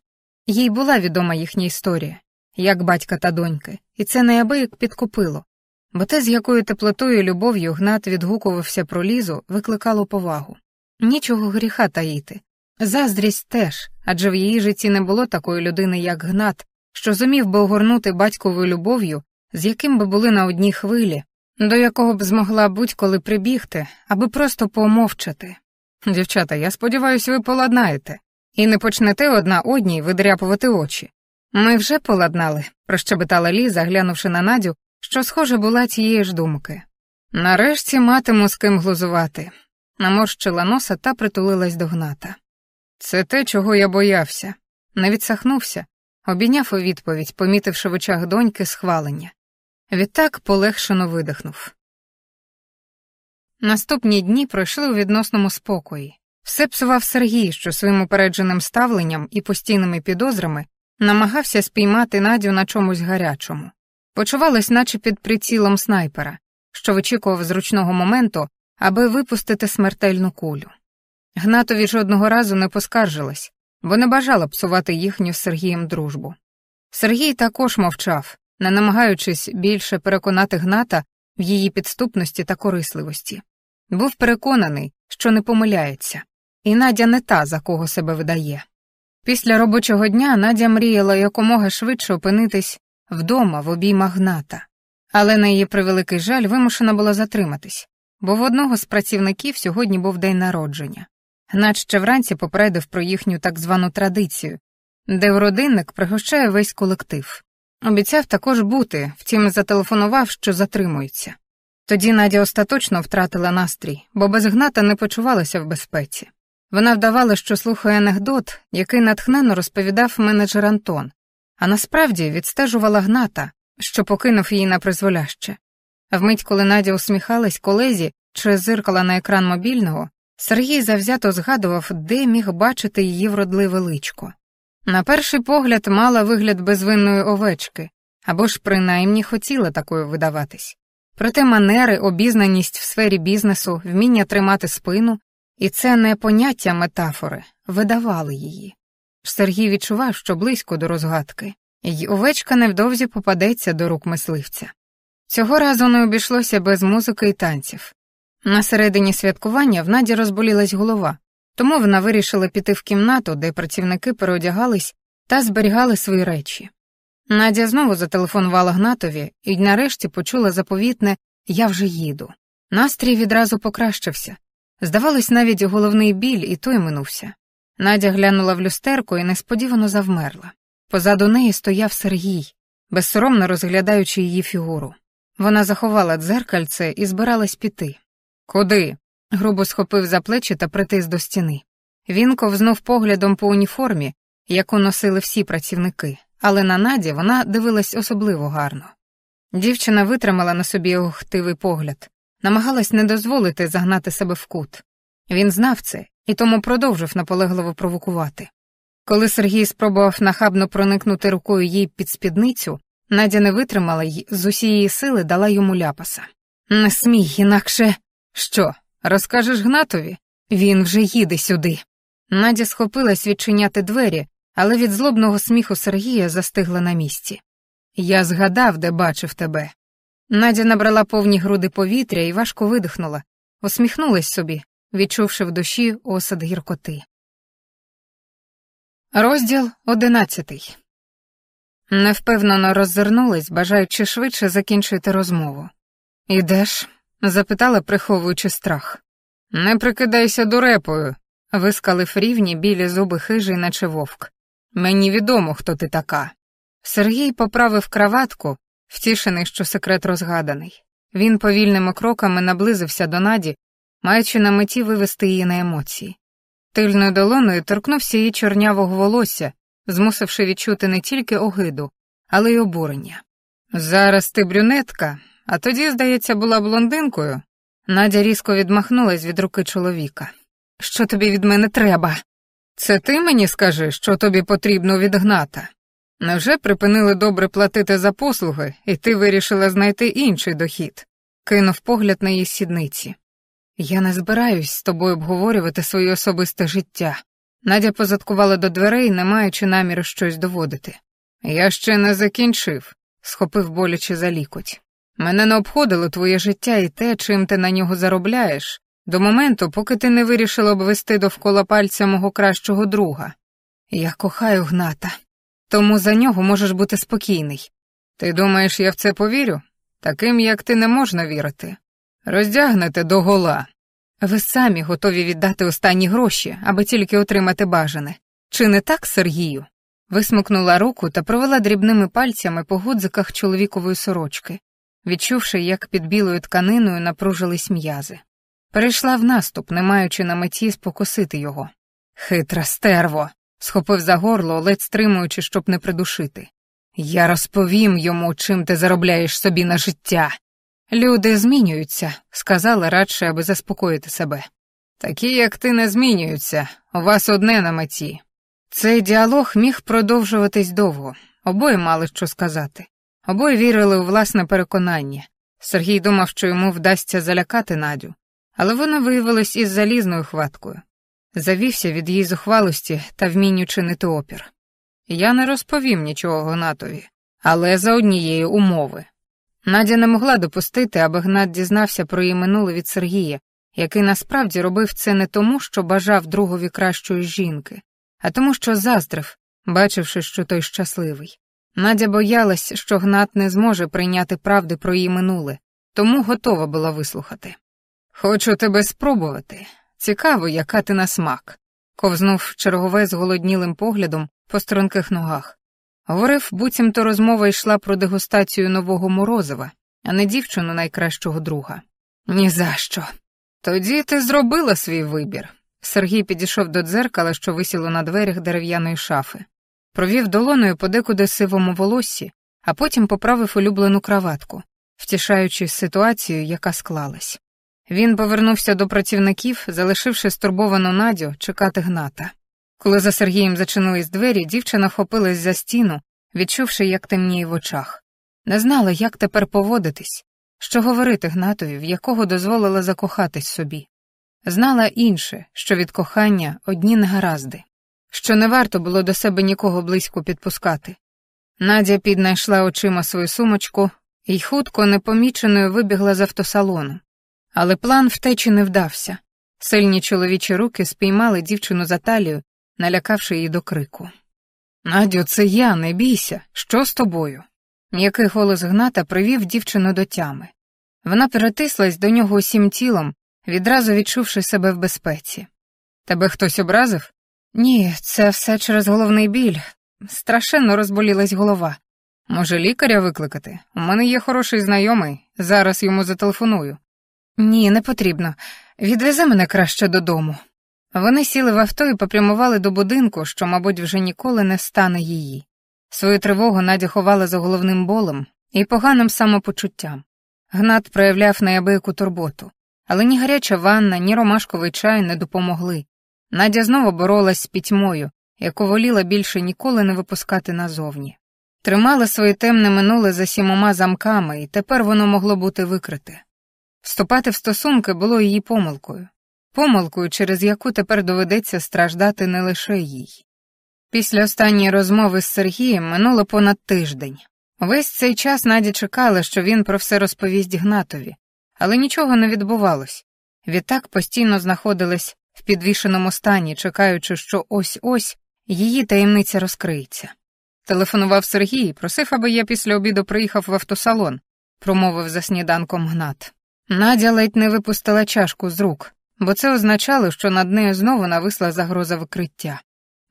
Їй була відома їхня історія, як батька та доньки, і це неабияк підкупило, бо те, з якою теплотою і любов'ю гнат відгукувався про лізу, викликало повагу. Нічого гріха таїти. Заздрість теж, адже в її житті не було такої людини, як гнат, що зумів би огорнути батьковою любов'ю, з яким би були на одній хвилі, до якого б змогла будь-коли прибігти, аби просто помовчати. Дівчата, я сподіваюся, ви поладнаєте, і не почнете одна одній видряпувати очі. Ми вже поладнали, прощебетала Ліза, глянувши на Надю, що, схоже, була тієї ж думки. Нарешті матиму з ким глузувати. Наморщила носа та притулилась до гната. Це те, чого я боявся. Не відсахнувся, обійняв у відповідь, помітивши в очах доньки схвалення. Відтак полегшено видихнув. Наступні дні пройшли у відносному спокої. Все псував Сергій, що своїм упередженим ставленням і постійними підозрами намагався спіймати Надю на чомусь гарячому. Почувалась, наче під прицілом снайпера, що вичікував зручного моменту, аби випустити смертельну кулю. Гнатові жодного разу не поскаржилась, бо не бажала псувати їхню з Сергієм дружбу. Сергій також мовчав, не намагаючись більше переконати Гната в її підступності та корисливості. Був переконаний, що не помиляється, і Надя не та, за кого себе видає. Після робочого дня Надя мріяла якомога швидше опинитись вдома в обіймах Гната, але на її превеликий жаль вимушена була затриматись, бо в одного з працівників сьогодні був день народження. Гнат ще вранці попередив про їхню так звану традицію, де в родинник пригощає весь колектив. Обіцяв також бути, втім зателефонував, що затримується. Тоді Надя остаточно втратила настрій, бо без гната не почувалася в безпеці. Вона вдавала, що слухає анекдот, який натхненно розповідав менеджер Антон, а насправді відстежувала гната, що покинув її на призволяще. Вмить, коли Надя усміхалась колезі чи зиркала на екран мобільного, Сергій завзято згадував, де міг бачити її вродливе личко. На перший погляд мала вигляд безвинної овечки, або ж принаймні хотіла такою видаватись. Проте манери, обізнаність в сфері бізнесу, вміння тримати спину, і це не поняття метафори, видавали її. Сергій відчував, що близько до розгадки, і овечка невдовзі попадеться до рук мисливця. Цього разу не обійшлося без музики і танців. На середині святкування в Наді розболілась голова, тому вона вирішила піти в кімнату, де працівники переодягались та зберігали свої речі. Надя знову зателефонувала Гнатові і нарешті почула заповітне Я вже їду. Настрій відразу покращився. Здавалось, навіть головний біль і той минувся. Надя глянула в люстерку і несподівано завмерла. Позаду неї стояв Сергій, безсоромно розглядаючи її фігуру. Вона заховала дзеркальце і збиралась піти. Куди? грубо схопив за плечі та притис до стіни. Він ковзнув поглядом по уніформі, яку носили всі працівники, але на Наді вона дивилась особливо гарно. Дівчина витримала на собі його погляд, намагалась не дозволити загнати себе в кут. Він знав це і тому продовжив наполегливо провокувати. Коли Сергій спробував нахабно проникнути рукою їй під спідницю, Надя не витримала й з усієї сили дала йому ляпаса. Не смій, інакше. Що, розкажеш Гнатові? Він вже їде сюди. Надя схопилась відчиняти двері, але від злобного сміху Сергія застигла на місці. Я згадав, де бачив тебе. Надя набрала повні груди повітря і важко видихнула, усміхнулась собі, відчувши в душі осад гіркоти. Розділ одинадцятий. Невпевнено роззирнулась, бажаючи швидше закінчити розмову. Ідеш? запитала, приховуючи страх. Не прикидайся дурепою, вискалив рівні білі зуби хижий, наче вовк. Мені відомо, хто ти така. Сергій поправив краватку, втішений, що секрет розгаданий. Він повільними кроками наблизився до наді, маючи на меті вивести її на емоції. Тильною долоною торкнувся її чорнявого волосся, змусивши відчути не тільки огиду, але й обурення. Зараз ти брюнетка, а тоді, здається, була блондинкою. Надя різко відмахнулась від руки чоловіка. Що тобі від мене треба? Це ти мені скажи, що тобі потрібно від гната? Невже припинили добре платити за послуги, і ти вирішила знайти інший дохід? Кинув погляд на її сідниці. Я не збираюсь з тобою обговорювати своє особисте життя. Надя позадкувала до дверей, не маючи наміру щось доводити. Я ще не закінчив, схопив боляче за лікоть. Мене не обходило твоє життя і те, чим ти на нього заробляєш, до моменту, поки ти не вирішила обвести довкола пальця мого кращого друга. Я кохаю гната, тому за нього можеш бути спокійний. Ти думаєш, я в це повірю? Таким, як ти, не можна вірити. Роздягнете до гола. Ви самі готові віддати останні гроші, аби тільки отримати бажане. Чи не так, Сергію? Висмикнула руку та провела дрібними пальцями по гудзиках чоловікової сорочки, відчувши, як під білою тканиною напружились м'язи. Перейшла в наступ, не маючи на меті спокусити його. Хитра стерво, схопив за горло, ледь стримуючи, щоб не придушити. Я розповім йому, чим ти заробляєш собі на життя. Люди змінюються, сказала радше, аби заспокоїти себе. Такі, як ти, не змінюються, у вас одне на меті. Цей діалог міг продовжуватись довго, обоє мали що сказати. Обоє вірили у власне переконання. Сергій думав, що йому вдасться залякати Надю, але вона виявилась із залізною хваткою. Завівся від її зухвалості та вмінню чинити опір. Я не розповім нічого Гнатові, але за однієї умови. Надя не могла допустити, аби Гнат дізнався про її минуле від Сергія, який насправді робив це не тому, що бажав другові кращої жінки, а тому, що заздрив, бачивши, що той щасливий. Надя боялась, що Гнат не зможе прийняти правди про її минуле, тому готова була вислухати. Хочу тебе спробувати. Цікаво, яка ти на смак, ковзнув чергове зголоднілим поглядом по струнких ногах. Говорив, буцімто розмова йшла про дегустацію нового морозива, а не дівчину найкращого друга. «Ні за що. Тоді ти зробила свій вибір. Сергій підійшов до дзеркала, що висіло на дверях дерев'яної шафи, провів долоною подекуди сивому волоссі, а потім поправив улюблену краватку, втішаючись ситуацію, яка склалась. Він повернувся до працівників, залишивши стурбовану Надю чекати гната. Коли за Сергієм зачинились двері, дівчина вхопилась за стіну, відчувши, як темніє в очах. Не знала, як тепер поводитись, що говорити Гнатові, в якого дозволила закохатись собі. Знала інше, що від кохання одні негаразди, що не варто було до себе нікого близько підпускати. Надя піднайшла очима свою сумочку і хутко непоміченою вибігла з автосалону. Але план втечі не вдався. Сильні чоловічі руки спіймали дівчину за талію, налякавши її до крику. Надю, це я, не бійся, що з тобою? М'який голос гната привів дівчину до тями. Вона перетислась до нього усім тілом, відразу відчувши себе в безпеці. Тебе хтось образив? Ні, це все через головний біль. Страшенно розболілась голова. Може, лікаря викликати? У мене є хороший знайомий, зараз йому зателефоную. Ні, не потрібно. Відвези мене краще додому. Вони сіли в авто і попрямували до будинку, що, мабуть, вже ніколи не стане її. Свою тривогу Надя ховала за головним болем і поганим самопочуттям. Гнат проявляв неабияку турботу, але ні гаряча ванна, ні ромашковий чай не допомогли. Надя знову боролась з пітьмою, яку воліла більше ніколи не випускати назовні. Тримала своє темне минуле за сімома замками, і тепер воно могло бути викрите. Вступати в стосунки було її помилкою, помилкою, через яку тепер доведеться страждати не лише їй. Після останньої розмови з Сергієм минуло понад тиждень. Весь цей час Надя чекала, що він про все розповість Гнатові, але нічого не відбувалось. Відтак постійно знаходилась в підвішеному стані, чекаючи, що ось ось її таємниця розкриється. Телефонував Сергій, просив, аби я після обіду приїхав в автосалон, промовив за сніданком Гнат. Надя ледь не випустила чашку з рук, бо це означало, що над нею знову нависла загроза викриття.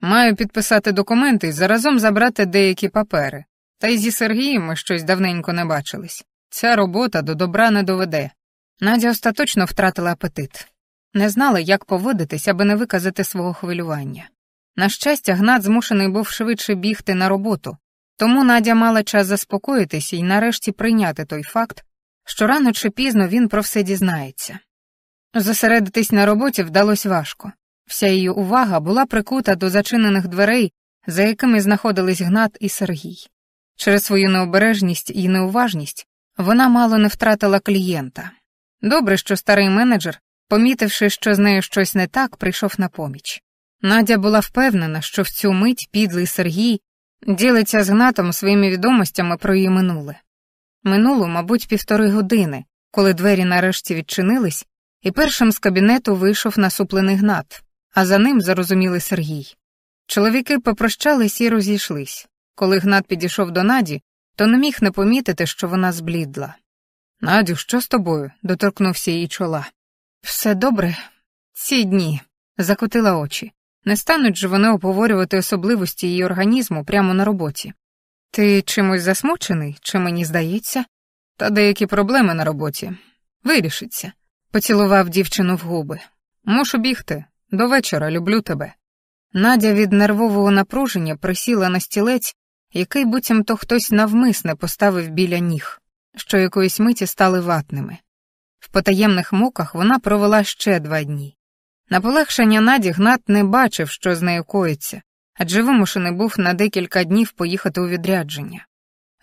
Маю підписати документи і заразом забрати деякі папери. Та й зі Сергієм ми щось давненько не бачились. Ця робота до добра не доведе. Надя остаточно втратила апетит. Не знала, як поводитись, аби не виказати свого хвилювання. На щастя, Гнат змушений був швидше бігти на роботу, тому Надя мала час заспокоїтися і нарешті прийняти той факт, що рано чи пізно він про все дізнається. Зосередитись на роботі вдалося важко. Вся її увага була прикута до зачинених дверей, за якими знаходились Гнат і Сергій. Через свою необережність і неуважність вона мало не втратила клієнта. Добре, що старий менеджер, помітивши, що з нею щось не так, прийшов на поміч. Надя була впевнена, що в цю мить підлий Сергій ділиться з Гнатом своїми відомостями про її минуле. Минуло, мабуть, півтори години, коли двері нарешті відчинились, і першим з кабінету вийшов насуплений Гнат, а за ним зарозумілий Сергій. Чоловіки попрощались і розійшлись. Коли Гнат підійшов до Наді, то не міг не помітити, що вона зблідла. Надю, що з тобою? доторкнувся її чола. Все добре, ці дні, закотила очі. Не стануть же вони обговорювати особливості її організму прямо на роботі. Ти чимось засмучений, чи мені здається? Та деякі проблеми на роботі. Вирішиться. Поцілував дівчину в губи. Мушу бігти. До вечора люблю тебе. Надя від нервового напруження присіла на стілець, який буцімто хтось навмисне поставив біля ніг, що якоїсь миті стали ватними. В потаємних муках вона провела ще два дні. На полегшення Наді Гнат не бачив, що з нею коїться, адже вимушений був на декілька днів поїхати у відрядження.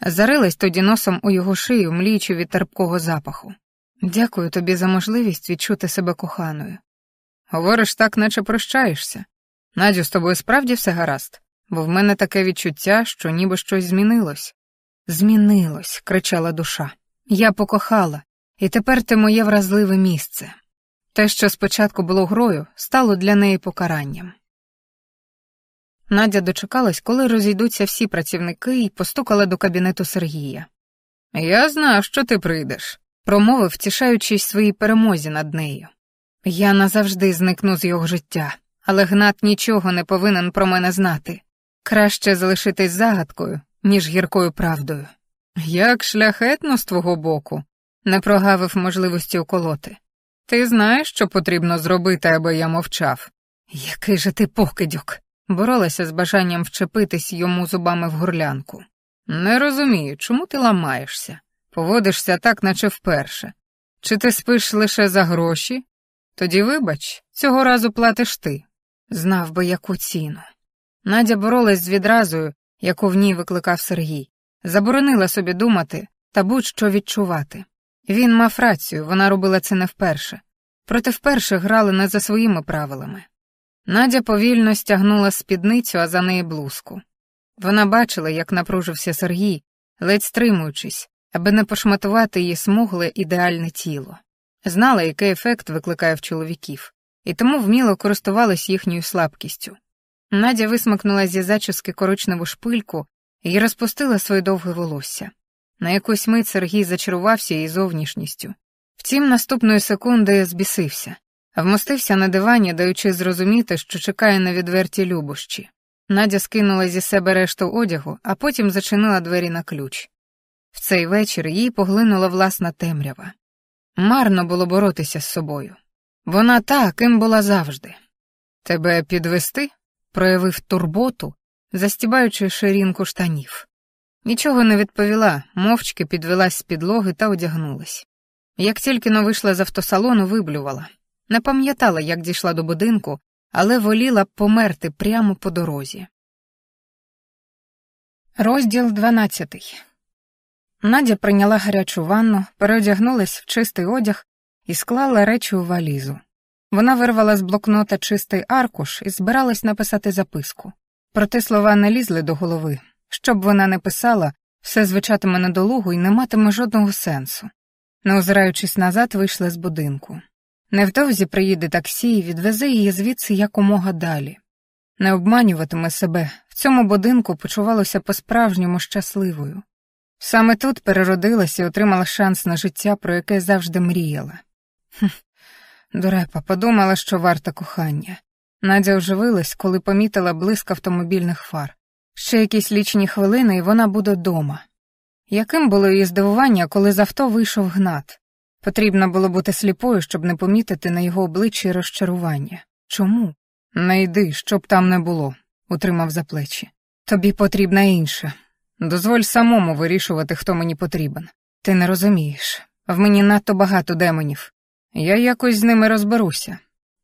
Зарилась тоді носом у його шию, мліючи від терпкого запаху. Дякую тобі за можливість відчути себе коханою. Говориш так, наче прощаєшся. Надю, з тобою справді все гаразд, бо в мене таке відчуття, що ніби щось змінилось. Змінилось, кричала душа. Я покохала, і тепер ти моє вразливе місце. Те, що спочатку було грою, стало для неї покаранням. Надя дочекалась, коли розійдуться всі працівники, і постукала до кабінету Сергія. Я знаю, що ти прийдеш, промовив, втішаючись своїй перемозі над нею. Я назавжди зникну з його життя, але Гнат нічого не повинен про мене знати. Краще залишитись загадкою, ніж гіркою правдою. Як шляхетно з твого боку, не прогавив можливості уколоти. Ти знаєш, що потрібно зробити, аби я мовчав? Який же ти покидьок, боролася з бажанням вчепитись йому зубами в горлянку. Не розумію, чому ти ламаєшся, поводишся так, наче вперше. Чи ти спиш лише за гроші? Тоді, вибач, цього разу платиш ти. Знав би, яку ціну. Надя боролась з відразою, яку в ній викликав Сергій, заборонила собі думати та будь-що відчувати. Він мав рацію, вона робила це не вперше, проте вперше грали не за своїми правилами. Надя повільно стягнула спідницю, а за неї блузку. Вона бачила, як напружився Сергій, ледь стримуючись, аби не пошматувати її смугле ідеальне тіло. Знала, який ефект викликає в чоловіків, і тому вміло користувалась їхньою слабкістю. Надя висмикнула зі зачіски коричневу шпильку і розпустила своє довге волосся. На якусь мить Сергій зачарувався її зовнішністю, Втім, наступної секунди збісився, вмостився на дивані, даючи зрозуміти, що чекає на відверті любощі. Надя скинула зі себе решту одягу, а потім зачинила двері на ключ. В цей вечір їй поглинула власна темрява. Марно було боротися з собою. Вона та, ким була завжди. Тебе підвести? проявив турботу, застібаючи ширинку штанів. Нічого не відповіла, мовчки підвелась з підлоги та одягнулась. Як тільки но вийшла з автосалону, виблювала. Не пам'ятала, як дійшла до будинку, але воліла б померти прямо по дорозі. Розділ дванадцятий. Надя прийняла гарячу ванну, переодягнулась в чистий одяг і склала речі у валізу. Вона вирвала з блокнота чистий аркуш і збиралась написати записку. Проте слова не лізли до голови. Щоб вона не писала, все звичатиме недолугу і не матиме жодного сенсу. Не озираючись назад, вийшла з будинку. Невдовзі приїде таксі і відвезе її звідси якомога далі. Не обманюватиме себе, в цьому будинку почувалося по-справжньому щасливою. Саме тут переродилася і отримала шанс на життя, про яке завжди мріяла. Хм, Дурепа подумала, що варта кохання. Надя оживилась, коли помітила блиск автомобільних фар. Ще якісь лічні хвилини, і вона буде дома. Яким було її здивування, коли з авто вийшов гнат? Потрібно було бути сліпою, щоб не помітити на його обличчі розчарування. Чому? Не йди, щоб там не було, утримав за плечі. Тобі потрібна інша. Дозволь самому вирішувати, хто мені потрібен. Ти не розумієш. В мені надто багато демонів. Я якось з ними розберуся.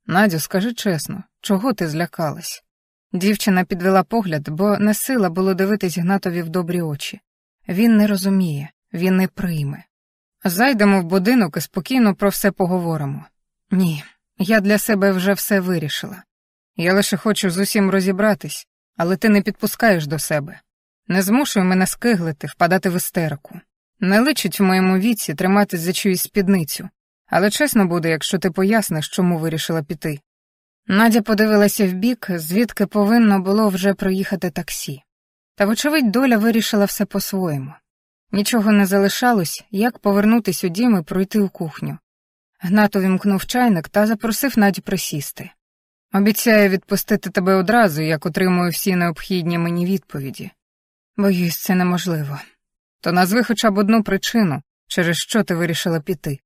Надю, скажи чесно, чого ти злякалась? Дівчина підвела погляд, бо не сила було дивитись Гнатові в добрі очі. Він не розуміє, він не прийме. Зайдемо в будинок і спокійно про все поговоримо. Ні, я для себе вже все вирішила. Я лише хочу з усім розібратись, але ти не підпускаєш до себе. Не змушуй мене скиглити, впадати в істерику. Не личить в моєму віці триматись за чиюсь спідницю, але чесно буде, якщо ти поясниш, чому вирішила піти. Надя подивилася вбік, звідки повинно було вже проїхати таксі. Та, вочевидь, доля вирішила все по-своєму. Нічого не залишалось, як повернутись у дім і пройти у кухню. Гнато вімкнув чайник та запросив Надю присісти. Обіцяю відпустити тебе одразу, як отримую всі необхідні мені відповіді. Боюсь, це неможливо. То назви хоча б одну причину, через що ти вирішила піти.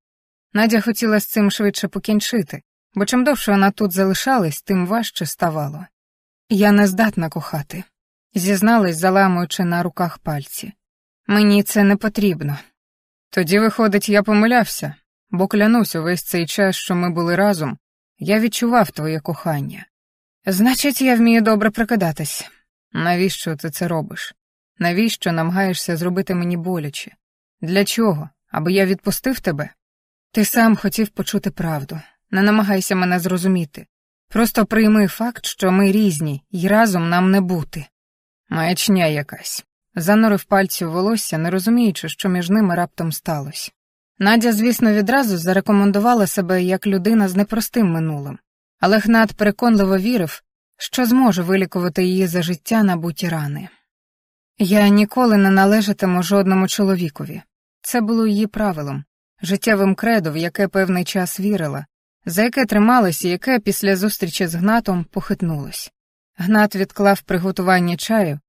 Надя хотіла з цим швидше покінчити, бо чим довше вона тут залишалась, тим важче ставало. Я не здатна кохати, зізналась, заламуючи на руках пальці. Мені це не потрібно. Тоді, виходить, я помилявся, бо клянусь увесь цей час, що ми були разом, я відчував твоє кохання. Значить, я вмію добре прикидатись. Навіщо ти це робиш? Навіщо намагаєшся зробити мені боляче? Для чого? Аби я відпустив тебе? Ти сам хотів почути правду. Не намагайся мене зрозуміти. Просто прийми факт, що ми різні, і разом нам не бути. Маячня якась. Занурив пальці в волосся, не розуміючи, що між ними раптом сталося. Надя, звісно, відразу зарекомендувала себе як людина з непростим минулим, але Гнат переконливо вірив, що зможе вилікувати її за життя набуті рани. Я ніколи не належатиму жодному чоловікові. Це було її правилом, життєвим кредо, в яке певний час вірила, за яке трималась і яке після зустрічі з Гнатом похитнулось. Гнат відклав приготування чаю.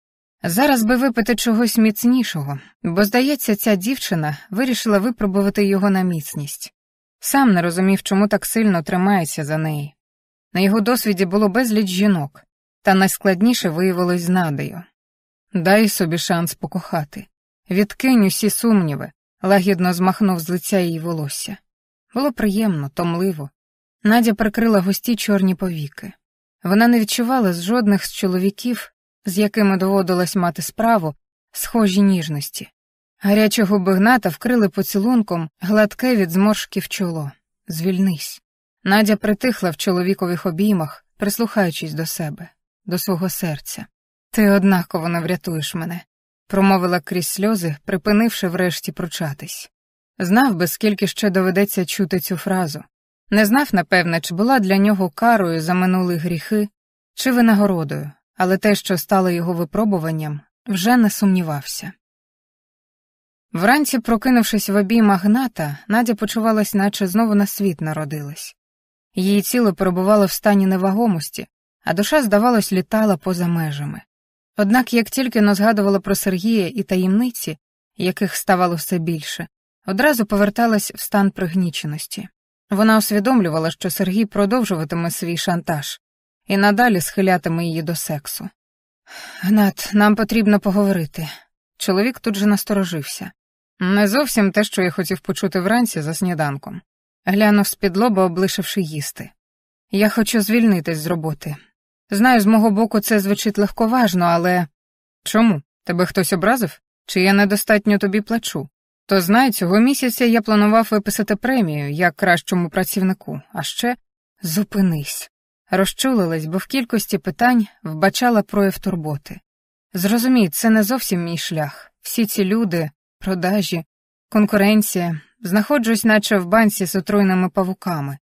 Зараз би випити чогось міцнішого, бо, здається, ця дівчина вирішила випробувати його на міцність. Сам не розумів, чому так сильно тримається за неї. На його досвіді було безліч жінок, та найскладніше виявилось з надею. Дай собі шанс покохати. Відкинь усі сумніви, лагідно змахнув з лиця її волосся. Було приємно, томливо. Надя прикрила густі чорні повіки. Вона не відчувала з жодних з чоловіків, з якими доводилось мати справу, схожі ніжності. Гарячі губи гната вкрили поцілунком гладке від зморшків чоло. Звільнись. Надя притихла в чоловікових обіймах, прислухаючись до себе, до свого серця. Ти однаково не врятуєш мене, промовила крізь сльози, припинивши врешті пручатись. Знав би, скільки ще доведеться чути цю фразу. Не знав, напевне, чи була для нього карою за минулі гріхи, чи винагородою, але те, що стало його випробуванням, вже не сумнівався. Вранці, прокинувшись в обіймах Гната, Надя почувалась, наче знову на світ народилась. Її тіло перебувало в стані невагомості, а душа, здавалось, літала поза межами. Однак, як тільки но згадувала про Сергія і таємниці, яких ставало все більше, одразу поверталась в стан пригніченості. Вона усвідомлювала, що Сергій продовжуватиме свій шантаж і надалі схилятиме її до сексу. Гнат, нам потрібно поговорити. Чоловік тут же насторожився. Не зовсім те, що я хотів почути вранці за сніданком. Глянув з-під лоба, облишивши їсти. Я хочу звільнитись з роботи. Знаю, з мого боку це звучить легковажно, але. Чому? Тебе хтось образив? Чи я недостатньо тобі плачу? То знай, цього місяця я планував виписати премію як кращому працівнику, а ще зупинись. Розчулилась, бо в кількості питань вбачала прояв турботи. Зрозумій, це не зовсім мій шлях. Всі ці люди, продажі, конкуренція, знаходжусь, наче в банці з отруйними павуками.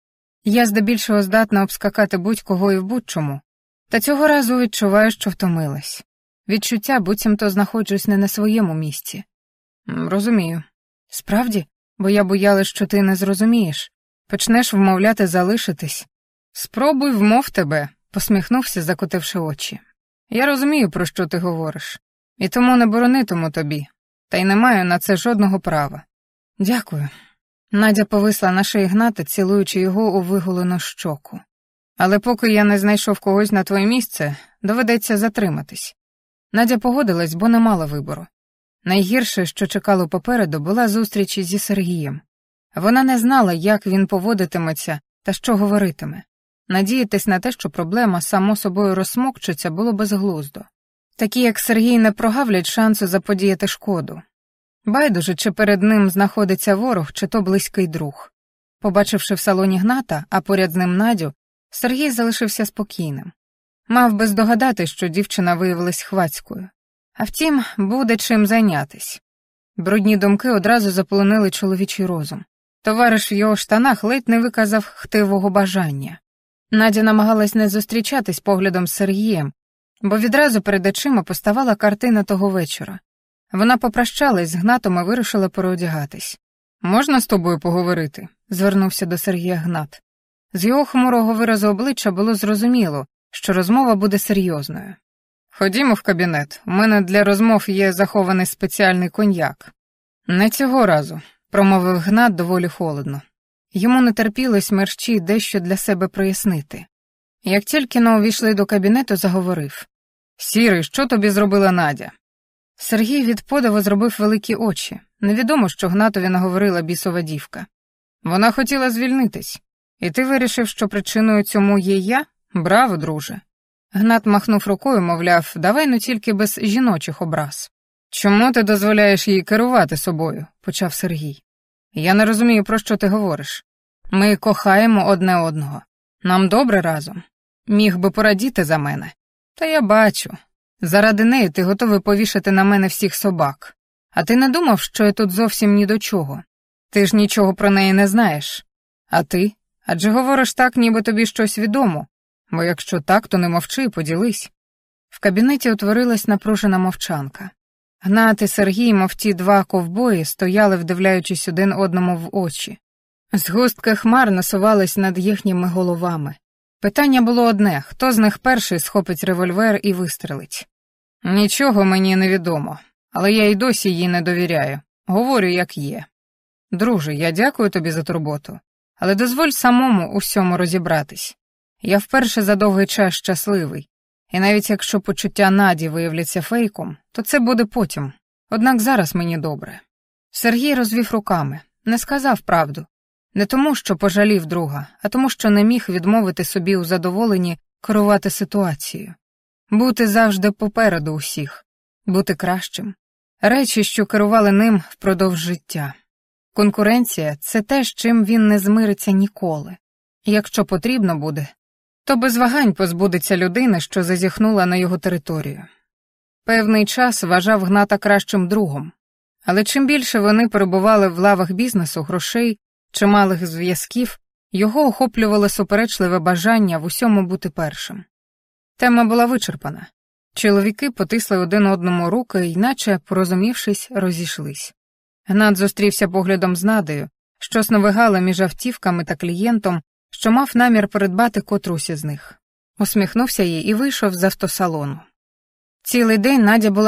Я здебільшого здатна обскакати будь-кого і в будь-чому, та цього разу відчуваю, що втомилась. Відчуття буцімто знаходжусь не на своєму місці. Розумію. Справді, бо я боялась, що ти не зрозумієш. Почнеш вмовляти залишитись. Спробуй вмов тебе, посміхнувся, закотивши очі. Я розумію, про що ти говориш, і тому не боронитиму тобі, та й не маю на це жодного права. Дякую. Надя повисла на шиї гната, цілуючи його у виголену щоку. Але поки я не знайшов когось на твоє місце, доведеться затриматись. Надя погодилась, бо не мала вибору. Найгірше, що чекало попереду, була зустріч зі Сергієм. Вона не знала, як він поводитиметься та що говоритиме. Надіятись на те, що проблема само собою розсмокчиться, було безглуздо. Такі, як Сергій, не прогавлять шансу заподіяти шкоду. Байдуже, чи перед ним знаходиться ворог, чи то близький друг. Побачивши в салоні гната, а поряд з ним Надю, Сергій залишився спокійним. Мав би здогадати, що дівчина виявилась хвацькою. А втім, буде чим зайнятись. Брудні думки одразу заполонили чоловічий розум. Товариш в його штанах ледь не виказав хтивого бажання. Надя намагалась не зустрічатись поглядом з Сергієм, бо відразу перед очима поставала картина того вечора. Вона попрощалась з гнатом і вирішила переодягатись. Можна з тобою поговорити? звернувся до Сергія Гнат. З його хмурого виразу обличчя було зрозуміло, що розмова буде серйозною. Ходімо в кабінет, у мене для розмов є захований спеціальний коньяк. Не цього разу, промовив Гнат доволі холодно. Йому не терпілось мерщі дещо для себе прояснити. Як тільки но увійшли до кабінету, заговорив Сірий, що тобі зробила Надя? Сергій від подиву зробив великі очі. Невідомо, що Гнатові наговорила бісова дівка. Вона хотіла звільнитись, і ти вирішив, що причиною цьому є я? Браво, друже. Гнат махнув рукою, мовляв, давай ну тільки без жіночих образ. Чому ти дозволяєш їй керувати собою? почав Сергій. Я не розумію, про що ти говориш. Ми кохаємо одне одного. Нам добре разом. Міг би порадіти за мене. Та я бачу. Заради неї ти готовий повішати на мене всіх собак. А ти не думав, що я тут зовсім ні до чого. Ти ж нічого про неї не знаєш. А ти? Адже говориш так, ніби тобі щось відомо, бо якщо так, то не мовчи і поділись. В кабінеті утворилась напружена мовчанка. Гнати Сергій, мов ті два ковбої, стояли, вдивляючись один одному в очі. Згустки хмар насувались над їхніми головами. Питання було одне хто з них перший схопить револьвер і вистрелить. Нічого мені не відомо, але я й досі їй не довіряю. Говорю, як є. Друже, я дякую тобі за турботу, але дозволь самому у всьому розібратись. Я вперше за довгий час щасливий, і навіть якщо почуття наді виявляться фейком, то це буде потім. Однак зараз мені добре. Сергій розвів руками, не сказав правду, не тому, що пожалів друга, а тому, що не міг відмовити собі у задоволенні керувати ситуацією, бути завжди попереду усіх, бути кращим, речі, що керували ним впродовж життя. Конкуренція це те, з чим він не змириться ніколи, якщо потрібно буде, то без вагань позбудеться людини, що зазіхнула на його територію. Певний час вважав гната кращим другом, але чим більше вони перебували в лавах бізнесу, грошей, чималих зв'язків, його охоплювало суперечливе бажання в усьому бути першим. Тема була вичерпана. Чоловіки потисли один одному руки і, наче, порозумівшись, розійшлись. Гнат зустрівся поглядом з Надею, що сновигала між автівками та клієнтом, що мав намір придбати котрусь із них. Усміхнувся їй і вийшов з автосалону. Цілий день Надя була